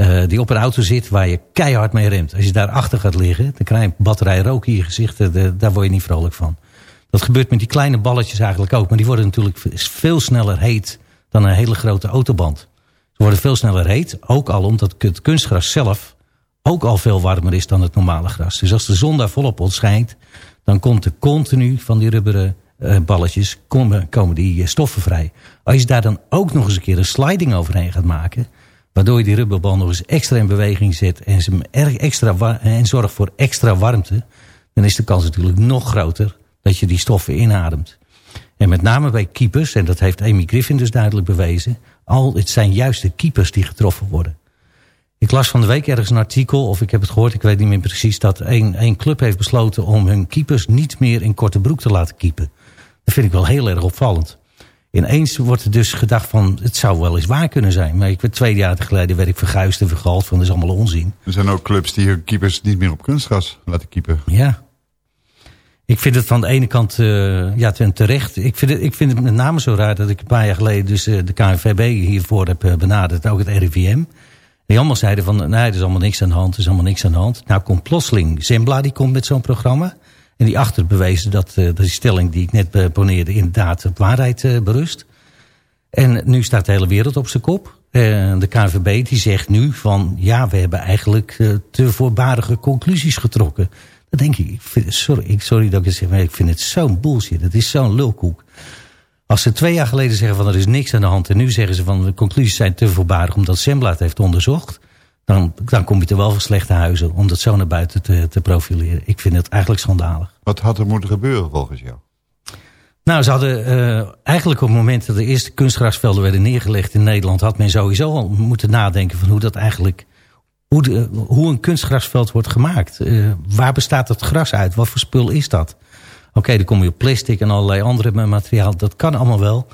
eh, die op een auto zit waar je keihard mee remt. Als je daarachter gaat liggen, dan krijg je een batterij rook in je gezicht. eh, de- daar word je niet vrolijk van. Dat gebeurt met die kleine balletjes eigenlijk ook. Maar die worden natuurlijk veel sneller heet dan een hele grote autoband. Ze worden veel sneller heet, ook al omdat het kunstgras zelf ook al veel warmer is dan het normale gras. Dus als de zon daar volop op schijnt, dan komt er continu van die rubberen eh, balletjes komen, komen die stoffen vrij. Als je daar dan ook nog eens een keer een sliding overheen gaat maken, waardoor je die rubberbal nog eens extra in beweging zet en, ze erg extra en zorgt voor extra warmte, dan is de kans natuurlijk nog groter dat je die stoffen inademt. En met name bij keepers, en dat heeft Amy Griffin dus duidelijk bewezen, al, het zijn juist de keepers die getroffen worden. Ik las van de week ergens een artikel, of ik heb het gehoord, ik weet niet meer precies, dat één club heeft besloten om hun keepers niet meer in korte broek te laten keepen. Dat vind ik wel heel erg opvallend. Ineens wordt er dus gedacht van, het zou wel eens waar kunnen zijn. Maar ik werd twee jaar geleden werd ik verguisd en vergald van, dat is allemaal onzin. Er zijn ook clubs die hun keepers niet meer op kunstgras laten keepen. Ja. Ik vind het van de ene kant eh, ja, terecht. Ik vind, het, ik vind het met name zo raar dat ik een paar jaar geleden dus eh, de KNVB hiervoor heb eh, benaderd. Ook het RIVM. Die allemaal zeiden van, nee, er is allemaal niks aan de hand. Er is allemaal niks aan de hand. Nou komt plotseling Zembla, die komt met zo'n programma. En die achter bewezen dat, dat die stelling die ik net poneerde inderdaad op waarheid eh, berust. En nu staat de hele wereld op zijn kop. Eh, de KNVB die zegt nu van... ja, we hebben eigenlijk te voorbarige conclusies getrokken. Dan denk ik, sorry, ik, sorry dat ik het zeg... maar ik vind het zo'n bullshit. Het is zo'n lulkoek. Als ze twee jaar geleden zeggen van er is niks aan de hand... en nu zeggen ze van de conclusies zijn te voorbarig... omdat Sembla het heeft onderzocht... Dan, dan kom je er wel van slechte huizen... om dat zo naar buiten te, te profileren. Ik vind het eigenlijk schandalig. Wat had er moeten gebeuren volgens jou? Nou, ze hadden eh, eigenlijk op het moment dat de eerste kunstgrasvelden werden neergelegd in Nederland, had men sowieso al moeten nadenken van hoe dat eigenlijk, hoe, de, hoe een kunstgrasveld wordt gemaakt. Eh, waar bestaat het gras uit? Wat voor spul is dat? Oké, dan kom je op plastic en allerlei andere materiaal. Dat kan allemaal wel.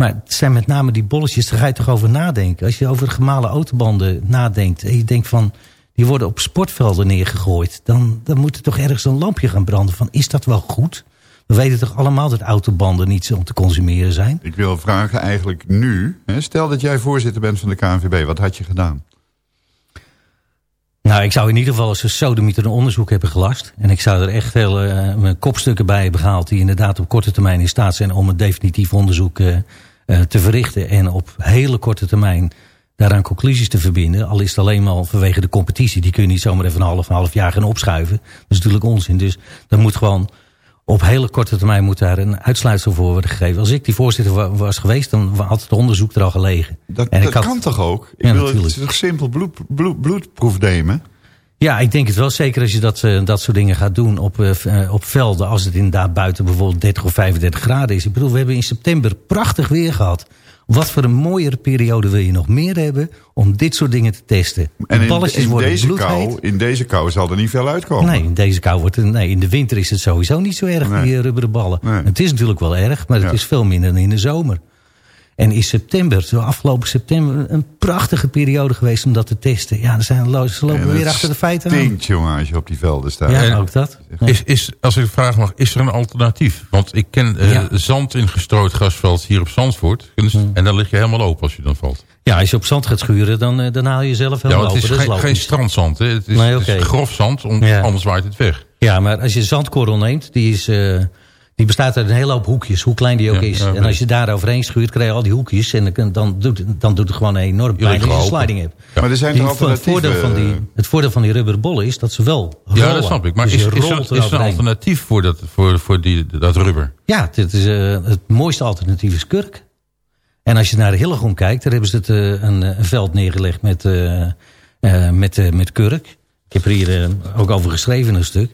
Maar het zijn met name die bolletjes, daar ga je toch over nadenken. Als je over gemalen autobanden nadenkt en je denkt van, die worden op sportvelden neergegooid. Dan, dan moet er toch ergens een lampje gaan branden van, is dat wel goed? We weten toch allemaal dat autobanden niet zo om te consumeren zijn? Ik wil vragen eigenlijk nu. Hè, stel dat jij voorzitter bent van de KNVB. Wat had je gedaan? Nou, ik zou in ieder geval als een sodemieter een onderzoek hebben gelast. En ik zou er echt hele eh, kopstukken bij hebben gehaald... die inderdaad op korte termijn in staat zijn om een definitief onderzoek eh, te verrichten. En op hele korte termijn daaraan conclusies te verbinden. Al is het alleen maar vanwege de competitie. Die kun je niet zomaar even een half, een half jaar gaan opschuiven. Dat is natuurlijk onzin. Dus dat moet gewoon op hele korte termijn moet daar een uitsluitsel voor worden gegeven. Als ik die voorzitter wa- was geweest, dan had het onderzoek er al gelegen. Dat, En ik dat had- kan toch ook? Ik Ja, wil, het natuurlijk. toch simpel bloed, bloed, bloedproef nemen? Ja, ik denk het wel. Zeker als je dat, eh, dat soort dingen gaat doen op, eh, eh, op velden. Als het inderdaad buiten bijvoorbeeld 30 of 35 graden is. Ik bedoel, we hebben in september prachtig weer gehad. Wat voor een mooiere periode wil je nog meer hebben om dit soort dingen te testen? En in, balletjes in, worden deze bloedheet. kou, in deze kou zal er niet veel uitkomen. Nee, in deze kou wordt het, nee, in de winter is het sowieso niet zo erg, Nee. die rubberen ballen. Nee. Het is natuurlijk wel erg, maar het Ja. is veel minder dan in de zomer. En in september, zo afgelopen september, een prachtige periode geweest om dat te testen. Ja, er zijn, ze lopen En weer achter de feiten aan. stinkt, jongen, als je op die velden staat. Ja, En- ook dat. Is, is, als ik vraag mag, is er een alternatief? Want ik ken eh, Ja. zand in gestrooid grasveld hier op Zandvoort. En dus-. En dan lig je helemaal open als je dan valt. Ja, als je op zand gaat schuren, dan, eh, dan haal je jezelf Ja, helemaal want het is open. Dat geen, strandzand. Hè. Het is, Nee, het is grof zand, Ja. anders waait het weg. Ja, maar als je zandkorrel neemt, die, is, eh, die bestaat uit een hele hoop hoekjes, hoe klein die ook Ja, is. ja. En als je daar overheen schuurt, krijg je al die hoekjes. En dan, dan, doet, dan doet het gewoon een enorm pijn als je een sliding hebt. Maar er zijn Die- toch het, voordeel van die, het voordeel van die rubberen bollen is dat ze wel rollen. Ja, dat snap ik. Maar Dus is, is, er, is er een alternatief voor dat, voor, voor die, dat rubber? Ja, dit is, eh, het mooiste alternatief is kurk. En als je naar Hillegom kijkt, daar hebben ze het, eh, een, een veld neergelegd met, eh, eh, met, eh, met kurk. Ik heb er hier eh, ook over geschreven in een stuk.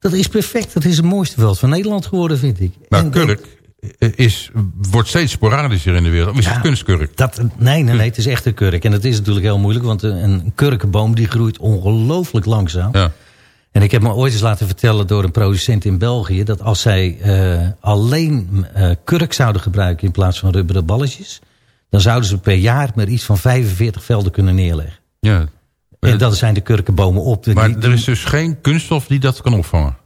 Dat is perfect. Dat is het mooiste veld van Nederland geworden, vind ik. Maar En- kurk eh, is, wordt steeds sporadischer in de wereld. Of is Ja. het kunstkurk? Dat, nee, nee, nee, het is echt een kurk. En dat is natuurlijk heel moeilijk, want een, een kurkenboom die groeit ongelooflijk langzaam. Ja. En ik heb me ooit eens laten vertellen door een producent in België... dat als zij eh, alleen eh, kurk zouden gebruiken in plaats van rubberen balletjes... dan zouden ze per jaar maar iets van 45 velden kunnen neerleggen. ja. En dan zijn de kurkenbomen op. De- Maar er is dus geen kunststof die dat kan opvangen.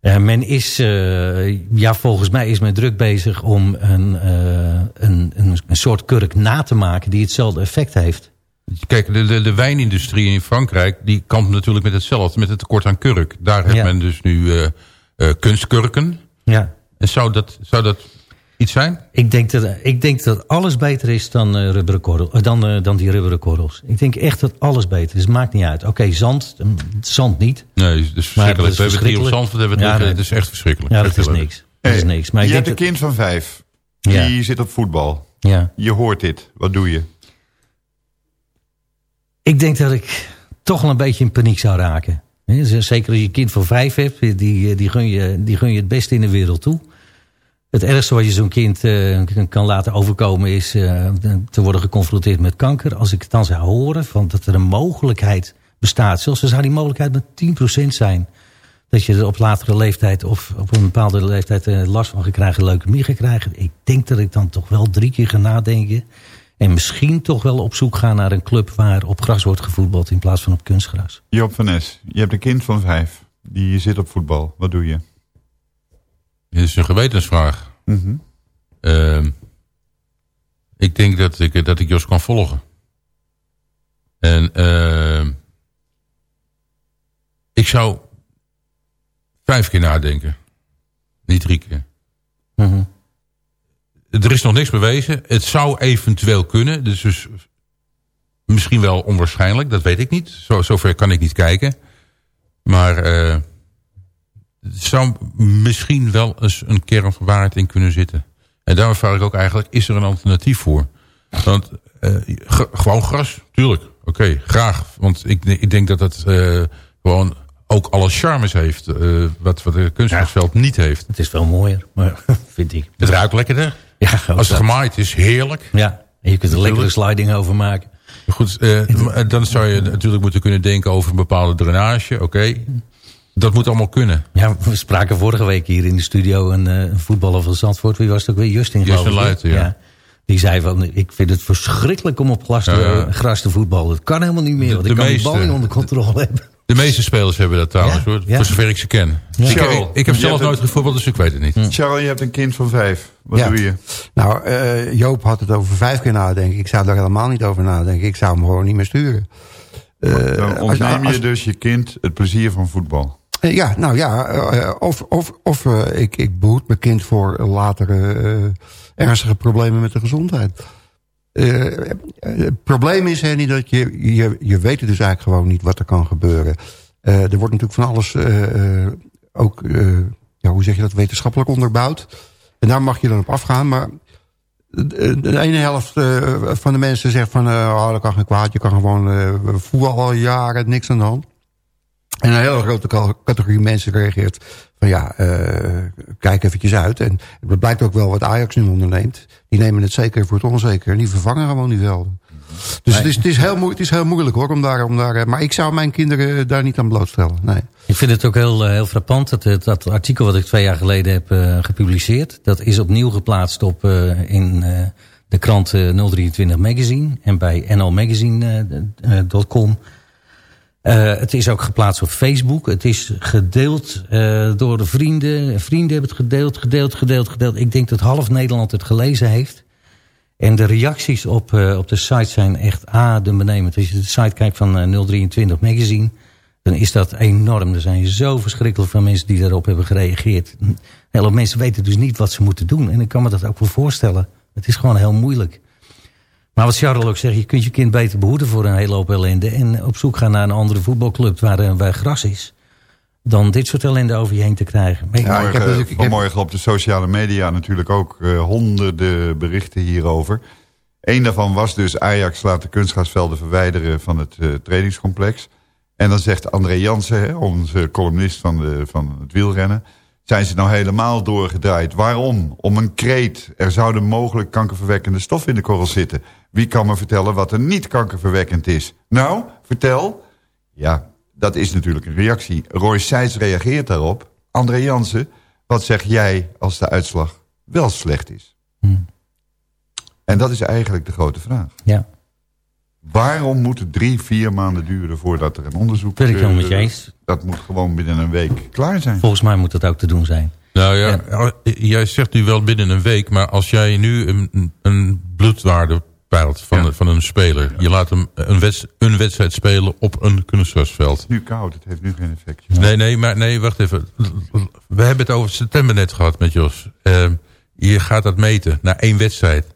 Eh, men is, eh, ja, volgens mij is men druk bezig om een, eh, een, een, een soort kurk na te maken die hetzelfde effect heeft. Kijk, de, de, de wijnindustrie in Frankrijk... die kampt natuurlijk met hetzelfde, met het tekort aan kurk. Daar heeft Ja. men dus nu kunstkurken. Ja. En zou dat, zou dat iets zijn? Ik denk dat, ik denk dat alles beter is dan, eh, rubberen korrel, eh, dan, eh, dan die rubberen korrels. Ik denk echt dat alles beter is. Het maakt niet uit. Oké, zand, mm, zand niet. Nee, dat is verschrikkelijk. dat is We hebben het hier op. Zandvoort hebben we het Ja, nee. Het is echt verschrikkelijk. Ja, dat is niks. Dat is niks. Maar ik je hebt denk een kind van vijf. Ja. Die zit op voetbal. Ja. Je hoort dit. Wat doe je? Ik denk dat ik toch wel een beetje in paniek zou raken. Zeker als je een kind van vijf hebt, die, eh, die, gun je, die gun je het beste in de wereld toe. Het ergste wat je zo'n kind eh, kan- laten overkomen is eh, te worden geconfronteerd met kanker. Als ik het dan zou horen van dat er een mogelijkheid bestaat, zelfs al zou die mogelijkheid met 10% zijn, dat je er op latere leeftijd of op een bepaalde leeftijd eh, last van gaat krijgen, leukemie gaat krijgen. Ik denk dat ik dan toch wel drie keer ga nadenken. En misschien toch wel op zoek gaan naar een club waar op gras wordt gevoetbald in plaats van op kunstgras. Joop van Nes, je hebt een kind van vijf. Die zit op voetbal. Wat doe je? Dit is een gewetensvraag. Mhm. Ehm, ik denk dat ik, dat ik Jos kan volgen. En ehm, ik zou vijf keer nadenken. Niet drie keer. Mhm. Er is nog niks bewezen. Het zou eventueel kunnen. Dus, dus misschien wel onwaarschijnlijk. Dat weet ik niet. Zo, zover kan ik niet kijken. Maar het zou misschien wel eens een kern van waarheid in kunnen zitten. En daarom vraag ik ook eigenlijk, is er een alternatief voor? Want eh, gewoon gras, tuurlijk. Oké, graag. Want ik, ik denk dat het eh, gewoon ook alle charmes heeft. eh, wat, wat een kunstgrasveld niet heeft. Het is veel mooier, maar vind ik. Het ruikt lekkerder. Ja, Als het dat. gemaaid is, heerlijk. Ja, en je kunt er lekkere sliding over maken. Goed, dan zou je natuurlijk moeten kunnen denken over een bepaalde drainage. Oké, dat moet allemaal kunnen. Ja, we spraken vorige week hier in de studio een, eh, een voetballer van Zandvoort. Wie was het ook weer? Justin, Justin geloof ik, hè? Luiten, ja. Die zei van, ik vind het verschrikkelijk om op gras te, Ja, gras te voetballen. Dat kan helemaal niet meer, want de ik kan die meeste- bal niet onder controle hebben. De meeste spelers hebben dat trouwens, Ja, hoor. ja. voor zover ik ze ken. Ja. Ik, Charles, ik, ik heb zelf nooit een- gevoetbald, dus ik weet het niet. Charles, je hebt een kind van vijf. Wat Ja. doe je? Nou, eh, Joop had het over vijf keer nadenken. Ik zou daar helemaal niet over nadenken. Ik zou hem gewoon niet meer sturen. Eh, Dan als- ontneem als- je dus je kind het plezier van voetbal. Eh, Ja, nou ja, eh, of, of, of eh, ik, ik behoed mijn kind voor latere ernstige problemen met de gezondheid. Het probleem is niet dat je, je, je weet dus eigenlijk gewoon niet wat er kan gebeuren. Er wordt natuurlijk van alles ook, ja, hoe zeg je dat, wetenschappelijk onderbouwd. En daar mag je dan op afgaan, maar de, ene helft van de mensen zegt van, oh, dat kan geen kwaad, je kan gewoon voetbal al jaren, niks aan de hand. En een hele grote categorie mensen reageert van ja, eh, kijk eventjes uit. En het blijkt ook wel wat Ajax nu onderneemt. Die nemen het zeker voor het onzeker. En die vervangen gewoon die velden. Dus het, is, het, is heel het is heel moeilijk hoor. Om daar, om daar, eh, maar ik zou mijn kinderen daar niet aan blootstellen. Nee. Ik vind het ook heel, eh, heel frappant. Dat, eh, dat artikel wat ik twee jaar geleden heb eh, gepubliceerd... dat is opnieuw geplaatst op, eh, in eh, de krant eh, 023 Magazine... en bij nlmagazine.com. Eh het is ook geplaatst op Facebook. Het is gedeeld eh, door de vrienden. Vrienden hebben het gedeeld, gedeeld, gedeeld, gedeeld. Ik denk dat half Nederland het gelezen heeft. En de reacties op, eh, op de site zijn echt adembenemend. Als je de site kijkt van eh, 023 Magazine... dan is dat enorm. Er zijn zo verschrikkelijk veel mensen die daarop hebben gereageerd. Hele hoop mensen weten dus niet wat ze moeten doen. En ik kan me dat ook wel voorstellen. Het is gewoon heel moeilijk. Maar wat Charles ook zegt, je kunt je kind beter behoeden voor een hele hoop ellende... en op zoek gaan naar een andere voetbalclub waar, eh, waar gras is... dan dit soort ellende over je heen te krijgen. Maar Ja, ik heb Vanmorgen, natuurlijk- ik heb- vanmorgen op de sociale media natuurlijk ook eh, honderden berichten hierover. Eén daarvan was dus Ajax laat de kunstgrasvelden verwijderen van het eh, trainingscomplex. En dan zegt André Jansen, hè, onze columnist van, de, van het wielrennen... zijn ze nou helemaal doorgedraaid. Waarom? Om een kreet. Er zouden mogelijk kankerverwekkende stoffen in de korrels zitten. Wie kan me vertellen wat er niet kankerverwekkend is? Nou, vertel. Ja, dat is natuurlijk een reactie. Roy Seitz reageert daarop. André Jansen, wat zeg jij als de uitslag wel slecht is? Hmm. En dat is eigenlijk de grote vraag. Ja. Waarom moet het drie, vier maanden duren voordat er een onderzoek... Ben ik helemaal met je eh, eens. Dat moet gewoon binnen een week klaar zijn. Volgens mij moet dat ook te doen zijn. Nou ja, jij zegt nu wel binnen een week, maar als jij nu een, een bloedwaarde peilt van, de- van een speler. Je laat hem een, een wedstrijd spelen op een kunstgrasveld. Het is nu koud, het heeft nu geen effect. Nee, nee, maar nee, wacht even. We hebben het over september net gehad met Jos. Ehm, je gaat dat meten naar één wedstrijd.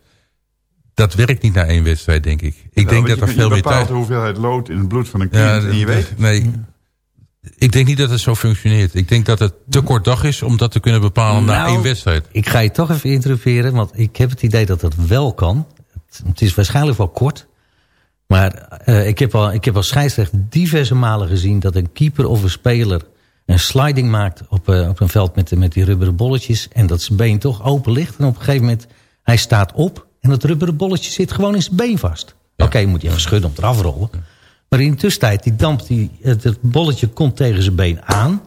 Dat werkt niet naar één wedstrijd, denk ik. Ik Nou, denk dat je- er veel je meer bepaalt tijd... de hoeveelheid lood in het bloed van een kind en je weet... Nee, ik denk niet dat het zo functioneert. Ik denk dat het te kort dag is om dat te kunnen bepalen na Nou, één wedstrijd. Ik ga je toch even interruperen, want ik heb het idee dat dat wel kan. Het, het is waarschijnlijk wel kort. Maar eh, ik, heb al, ik heb als scheidsrechter diverse malen gezien... dat een keeper of een speler een sliding maakt op, eh, op een veld met, met die rubberen bolletjes... en dat zijn been toch open ligt. En op een gegeven moment, hij staat op... en dat rubberen bolletje zit gewoon in zijn been vast. Oké, moet je even schudden om het eraf rollen. Maar in de tussentijd, die damp, die, het, het bolletje komt tegen zijn been aan...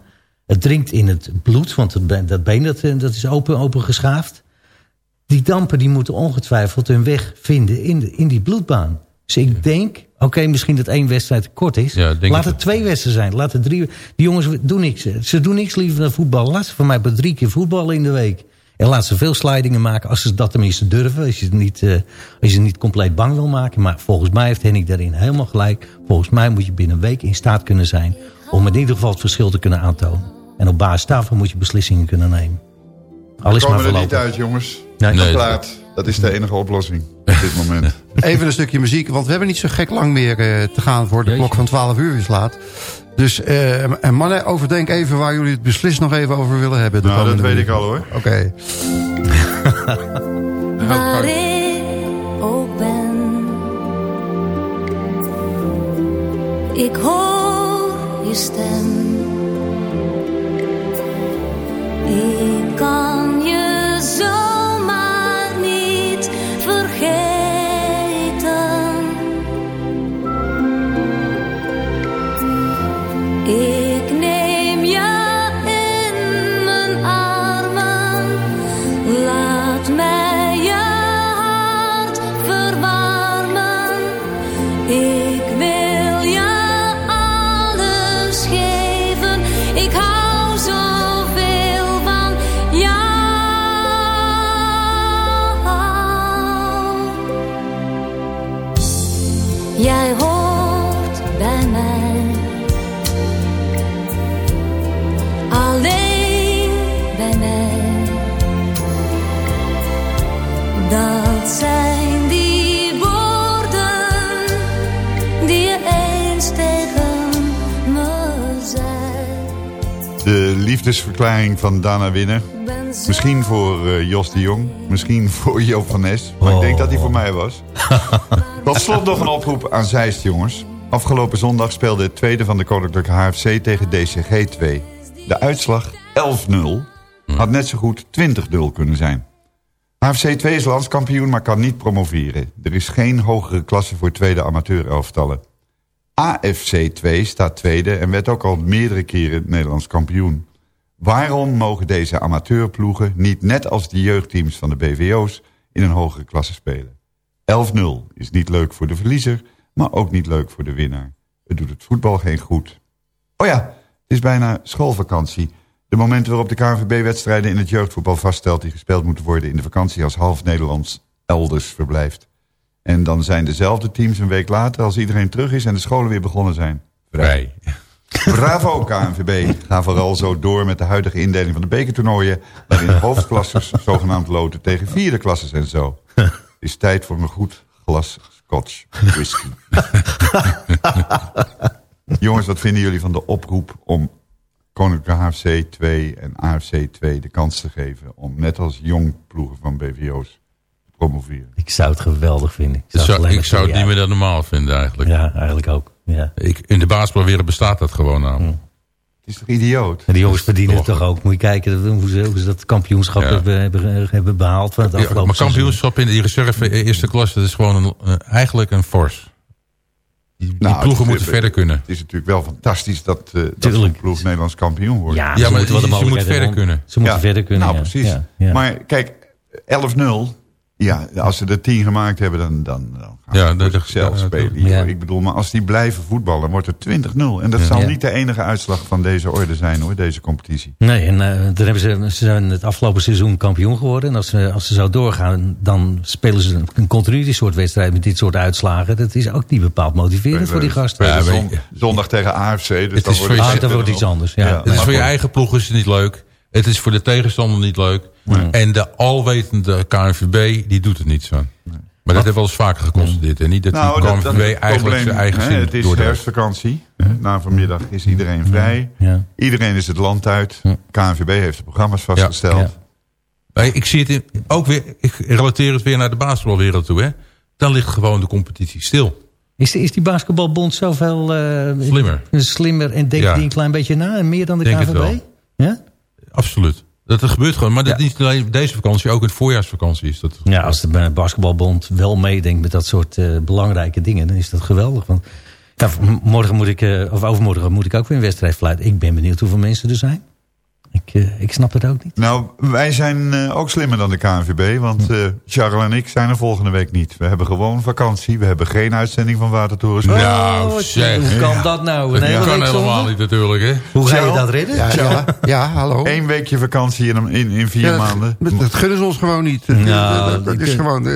Het dringt in het bloed, want het dat been dat, dat is open, open geschaafd. Die dampen die moeten ongetwijfeld hun weg vinden in, de, in die bloedbaan. Dus ik denk, oké, misschien dat één wedstrijd te kort is. Ja, Laat het. twee wedstrijden zijn. Laat het drie. Die jongens doen niks. Ze doen niks liever dan voetballen. Laat ze van mij maar drie keer voetballen in de week. En laat ze veel slidingen maken als ze dat tenminste durven. Als je het niet, eh, als je ze niet compleet bang wil maken. Maar volgens mij heeft Henning daarin helemaal gelijk. Volgens mij moet je binnen een week in staat kunnen zijn... om in ieder geval het verschil te kunnen aantonen. En op basis daarvan moet je beslissingen kunnen nemen. Al is We maar komen er niet uit, jongens. Nee. Nee, plaat, dat is de enige oplossing op dit moment. Even een stukje muziek, want we hebben niet zo gek lang meer eh, te gaan... voor de klok van 12 uur is laat. Dus eh, en mannen, overdenk even waar jullie het beslist nog even over willen hebben. Nou, dat weet ik al, hoor. Oké. Waar ik hoor je stem. Ik kan je zomaar De liefdesverklaring van Dana Winnen. Misschien voor eh, Jos de Jong. Misschien voor Joop van Nes. Maar ik denk dat hij voor mij was. Tot slot nog een oproep aan Zeist, jongens. Afgelopen zondag speelde het tweede van de Koninklijke HFC tegen DCG 2. De uitslag 11-0 had net zo goed 20-0 kunnen zijn. HFC 2 is landskampioen, maar kan niet promoveren. Er is geen hogere klasse voor tweede amateurelftallen. AFC 2 staat tweede en werd ook al meerdere keren Nederlands kampioen. Waarom mogen deze amateurploegen niet net als de jeugdteams van de BVO's in een hogere klasse spelen? 11-0 is niet leuk voor de verliezer, maar ook niet leuk voor de winnaar. Het doet het voetbal geen goed. Oh ja, het is bijna schoolvakantie. De momenten waarop de KNVB-wedstrijden in het jeugdvoetbal vaststelt... die gespeeld moeten worden in de vakantie als half Nederlands elders verblijft. En dan zijn dezelfde teams een week later als iedereen terug is... en de scholen weer begonnen zijn. Vrij. Bravo KNVB. Ga vooral zo door met de huidige indeling van de bekertoernooien... waarin hoofdklassers zogenaamd loten tegen vierde klasses en zo. Het is tijd voor een goed glas scotch whisky. Jongens, wat vinden jullie van de oproep om Koninklijke HFC 2 en AFC 2 de kans te geven... om net als jong ploegen van BVO's promoveren? Ik zou het geweldig vinden. Ik zou, zou, het ik maar zou het niet meer dan normaal vinden eigenlijk. Ja, eigenlijk ook. Ja. Ik, in de basketbalwereld bestaat dat gewoon aan. Het is toch idioot? En die jongens verdienen het toch ook. Moet je kijken hoe ze, hoe ze dat kampioenschap Ja. hebben, hebben, hebben behaald van het Ja, afgelopen maar seizoen. kampioenschap in die reserve eh, eerste klasse, dat is gewoon een, eigenlijk een fors. Die, die Nou, ploegen is- moeten verder kunnen. Het is natuurlijk wel fantastisch dat, eh dat Tuurlijk. ploeg Nederlands kampioen wordt. Ja, Ja, ze maar moeten wel de ze moet mogelijkheid verder om- kunnen. Ze moeten Ja, verder kunnen. Nou, ja. precies. Ja, ja. Maar kijk, 11-0. Ja, als ze er 10 gemaakt hebben, dan, dan, dan gaan Ja, ze dat- zichzelf ja, spelen. ja. Ik bedoel, maar als die blijven voetballen, wordt het 20-0. En dat zal niet de enige uitslag van deze orde zijn, hoor, deze competitie. Nee, en eh, dan hebben ze, ze zijn het afgelopen seizoen kampioen geworden. En als ze, als ze zo doorgaan, dan spelen ze een continu die soort wedstrijd met dit soort uitslagen. Dat is ook niet bepaald motiverend voor die gasten. Ja, zon- zondag tegen AFC. Dus Het dan is wordt voor Ah, dat wordt iets anders. Ja. Het is maar voor je eigen ploeg is het niet leuk. Het is voor de tegenstander niet leuk. En de alwetende KNVB, die doet het niet zo. Maar dat hebben we al eens vaker geconstateerd. En niet dat Nou, die dat, KNVB dat eigenlijk probleem, zijn eigen zin Het is doordraait. herfstvakantie. Na vanmiddag is iedereen vrij. Ja. Iedereen is het land uit. KNVB heeft de programma's vastgesteld. Ja. Ik zie het in- ook weer, ik relateer het weer naar de basketbalwereld toe. Hè. Dan ligt gewoon de competitie stil. Is, is die basketbalbond zoveel eh, Slimmer. slimmer en denkt Ja. die een klein beetje na en meer dan de Denk. Ja? Absoluut. Dat er gebeurt gewoon. Maar dat niet alleen deze vakantie, ook de voorjaarsvakantie is dat. Ja, als de basketbalbond wel meedenkt met dat soort eh, belangrijke dingen, dan is dat geweldig. Want ja, morgen moet ik, eh, of overmorgen moet ik ook weer een wedstrijd fluiten. Ik ben benieuwd hoeveel mensen er zijn. Ik, eh, ik snap het ook niet. Nou, wij zijn eh, ook slimmer dan de KNVB. Want eh Charles en ik zijn er volgende week niet. We hebben gewoon vakantie. We hebben geen uitzending van Watertoren. Nou, zeg. Hoe kan dat nou? Hele Dat kan helemaal zonder? niet natuurlijk, hè? Hoe ga je dat redden? Ja, ja, ja, hallo. Eén weekje vakantie in, in, in vier Ja, dat- maanden. Dat, gunnen ze ons gewoon niet. Nou, dat, dat ik- is gewoon... eh,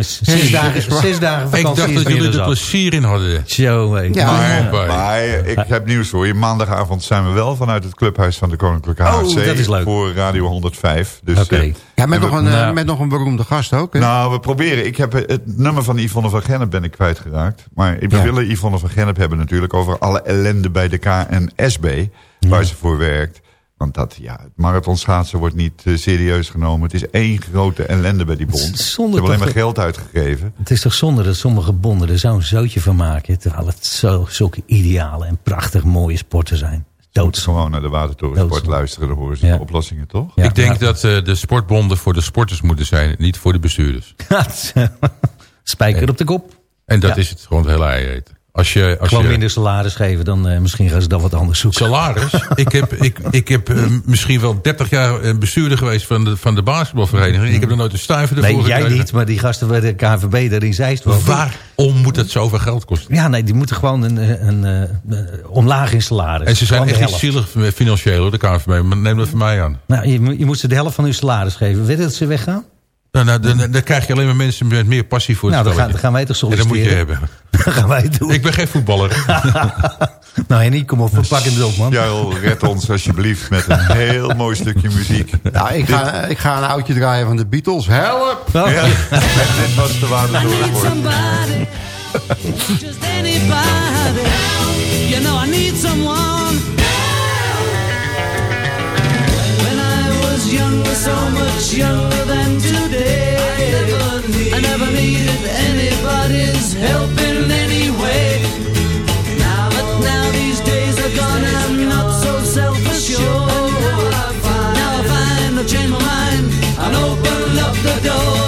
Zes dagen, zes dagen Ik vakantie dacht is dat jullie er plezier in hadden. Zo, Maar, maar ik heb nieuws voor je. Maandagavond zijn we wel vanuit het clubhuis van de Koninklijke Oh, HFC. dat is leuk. Voor Radio 105. Dus, Oké. eh, ja, met, nog we- een, eh, nou. met nog een beroemde gast ook. Hè? Nou, we proberen. Ik heb het nummer van Yvonne van Gennep ben ik kwijtgeraakt. Maar we Ja. willen Yvonne van Gennep hebben natuurlijk over alle ellende bij de KNSB. Waar ze voor werkt. Want dat, ja, het marathonschaatsen wordt niet eh, serieus genomen. Het is één grote ellende bij die bond. Ze hebben alleen maar geld uitgegeven. Het is toch zonde dat sommige bonden er zo'n zootje van maken. Terwijl het zo, zulke ideale en prachtig mooie sporten zijn. Dood. Gewoon naar de Watertorensport luisteren. Dan horen ze de oplossingen, toch? Ja, ik denk maar- dat eh, de sportbonden voor de sporters moeten zijn, niet voor de bestuurders. Spijker op de kop. En dat Ja. is het gewoon het hele ei eten. Als je, als Gewoon je, minder salaris geven, dan eh, misschien gaan ze dan wat anders zoeken. Salaris? ik heb, ik, ik heb eh, misschien wel 30 jaar eh, bestuurder geweest van de, van de basketbalvereniging. Ik heb er nooit een stuiver ervoor Nee, jij gekregen. niet, maar die gasten bij de KNVB daar in Zeist wel. Waarom moet het zoveel geld kosten? Ja, nee, die moeten gewoon een, een, een, omlaag in salaris. En ze zijn echt niet zielig financieel, hoor, de KNVB. Maar neem dat van mij aan. Nou, je, je moet ze de helft van hun salaris geven. Weet je dat ze weggaan? Nou, nou, dan, dan krijg je alleen maar mensen met meer passie voor het Nou, dan gaan, spelletje. dan gaan wij toch En dat moet je solliciteren? hebben. Dat gaan wij doen. Ik ben geen voetballer. nou, Henny, kom op, pak het op, man. Jarl, red ons alsjeblieft met een heel mooi stukje muziek. Nou, ik ga, ik ga een oudje draaien van de Beatles. Help! Ja, en dit was de Watertorensport. somebody, just anybody. You know I need someone. When I was younger, so much younger than today. Never needed anybody's help in any way. Now that now these days are gone, I'm not so self-assured. Now I find I've changed my mind and open up the doors.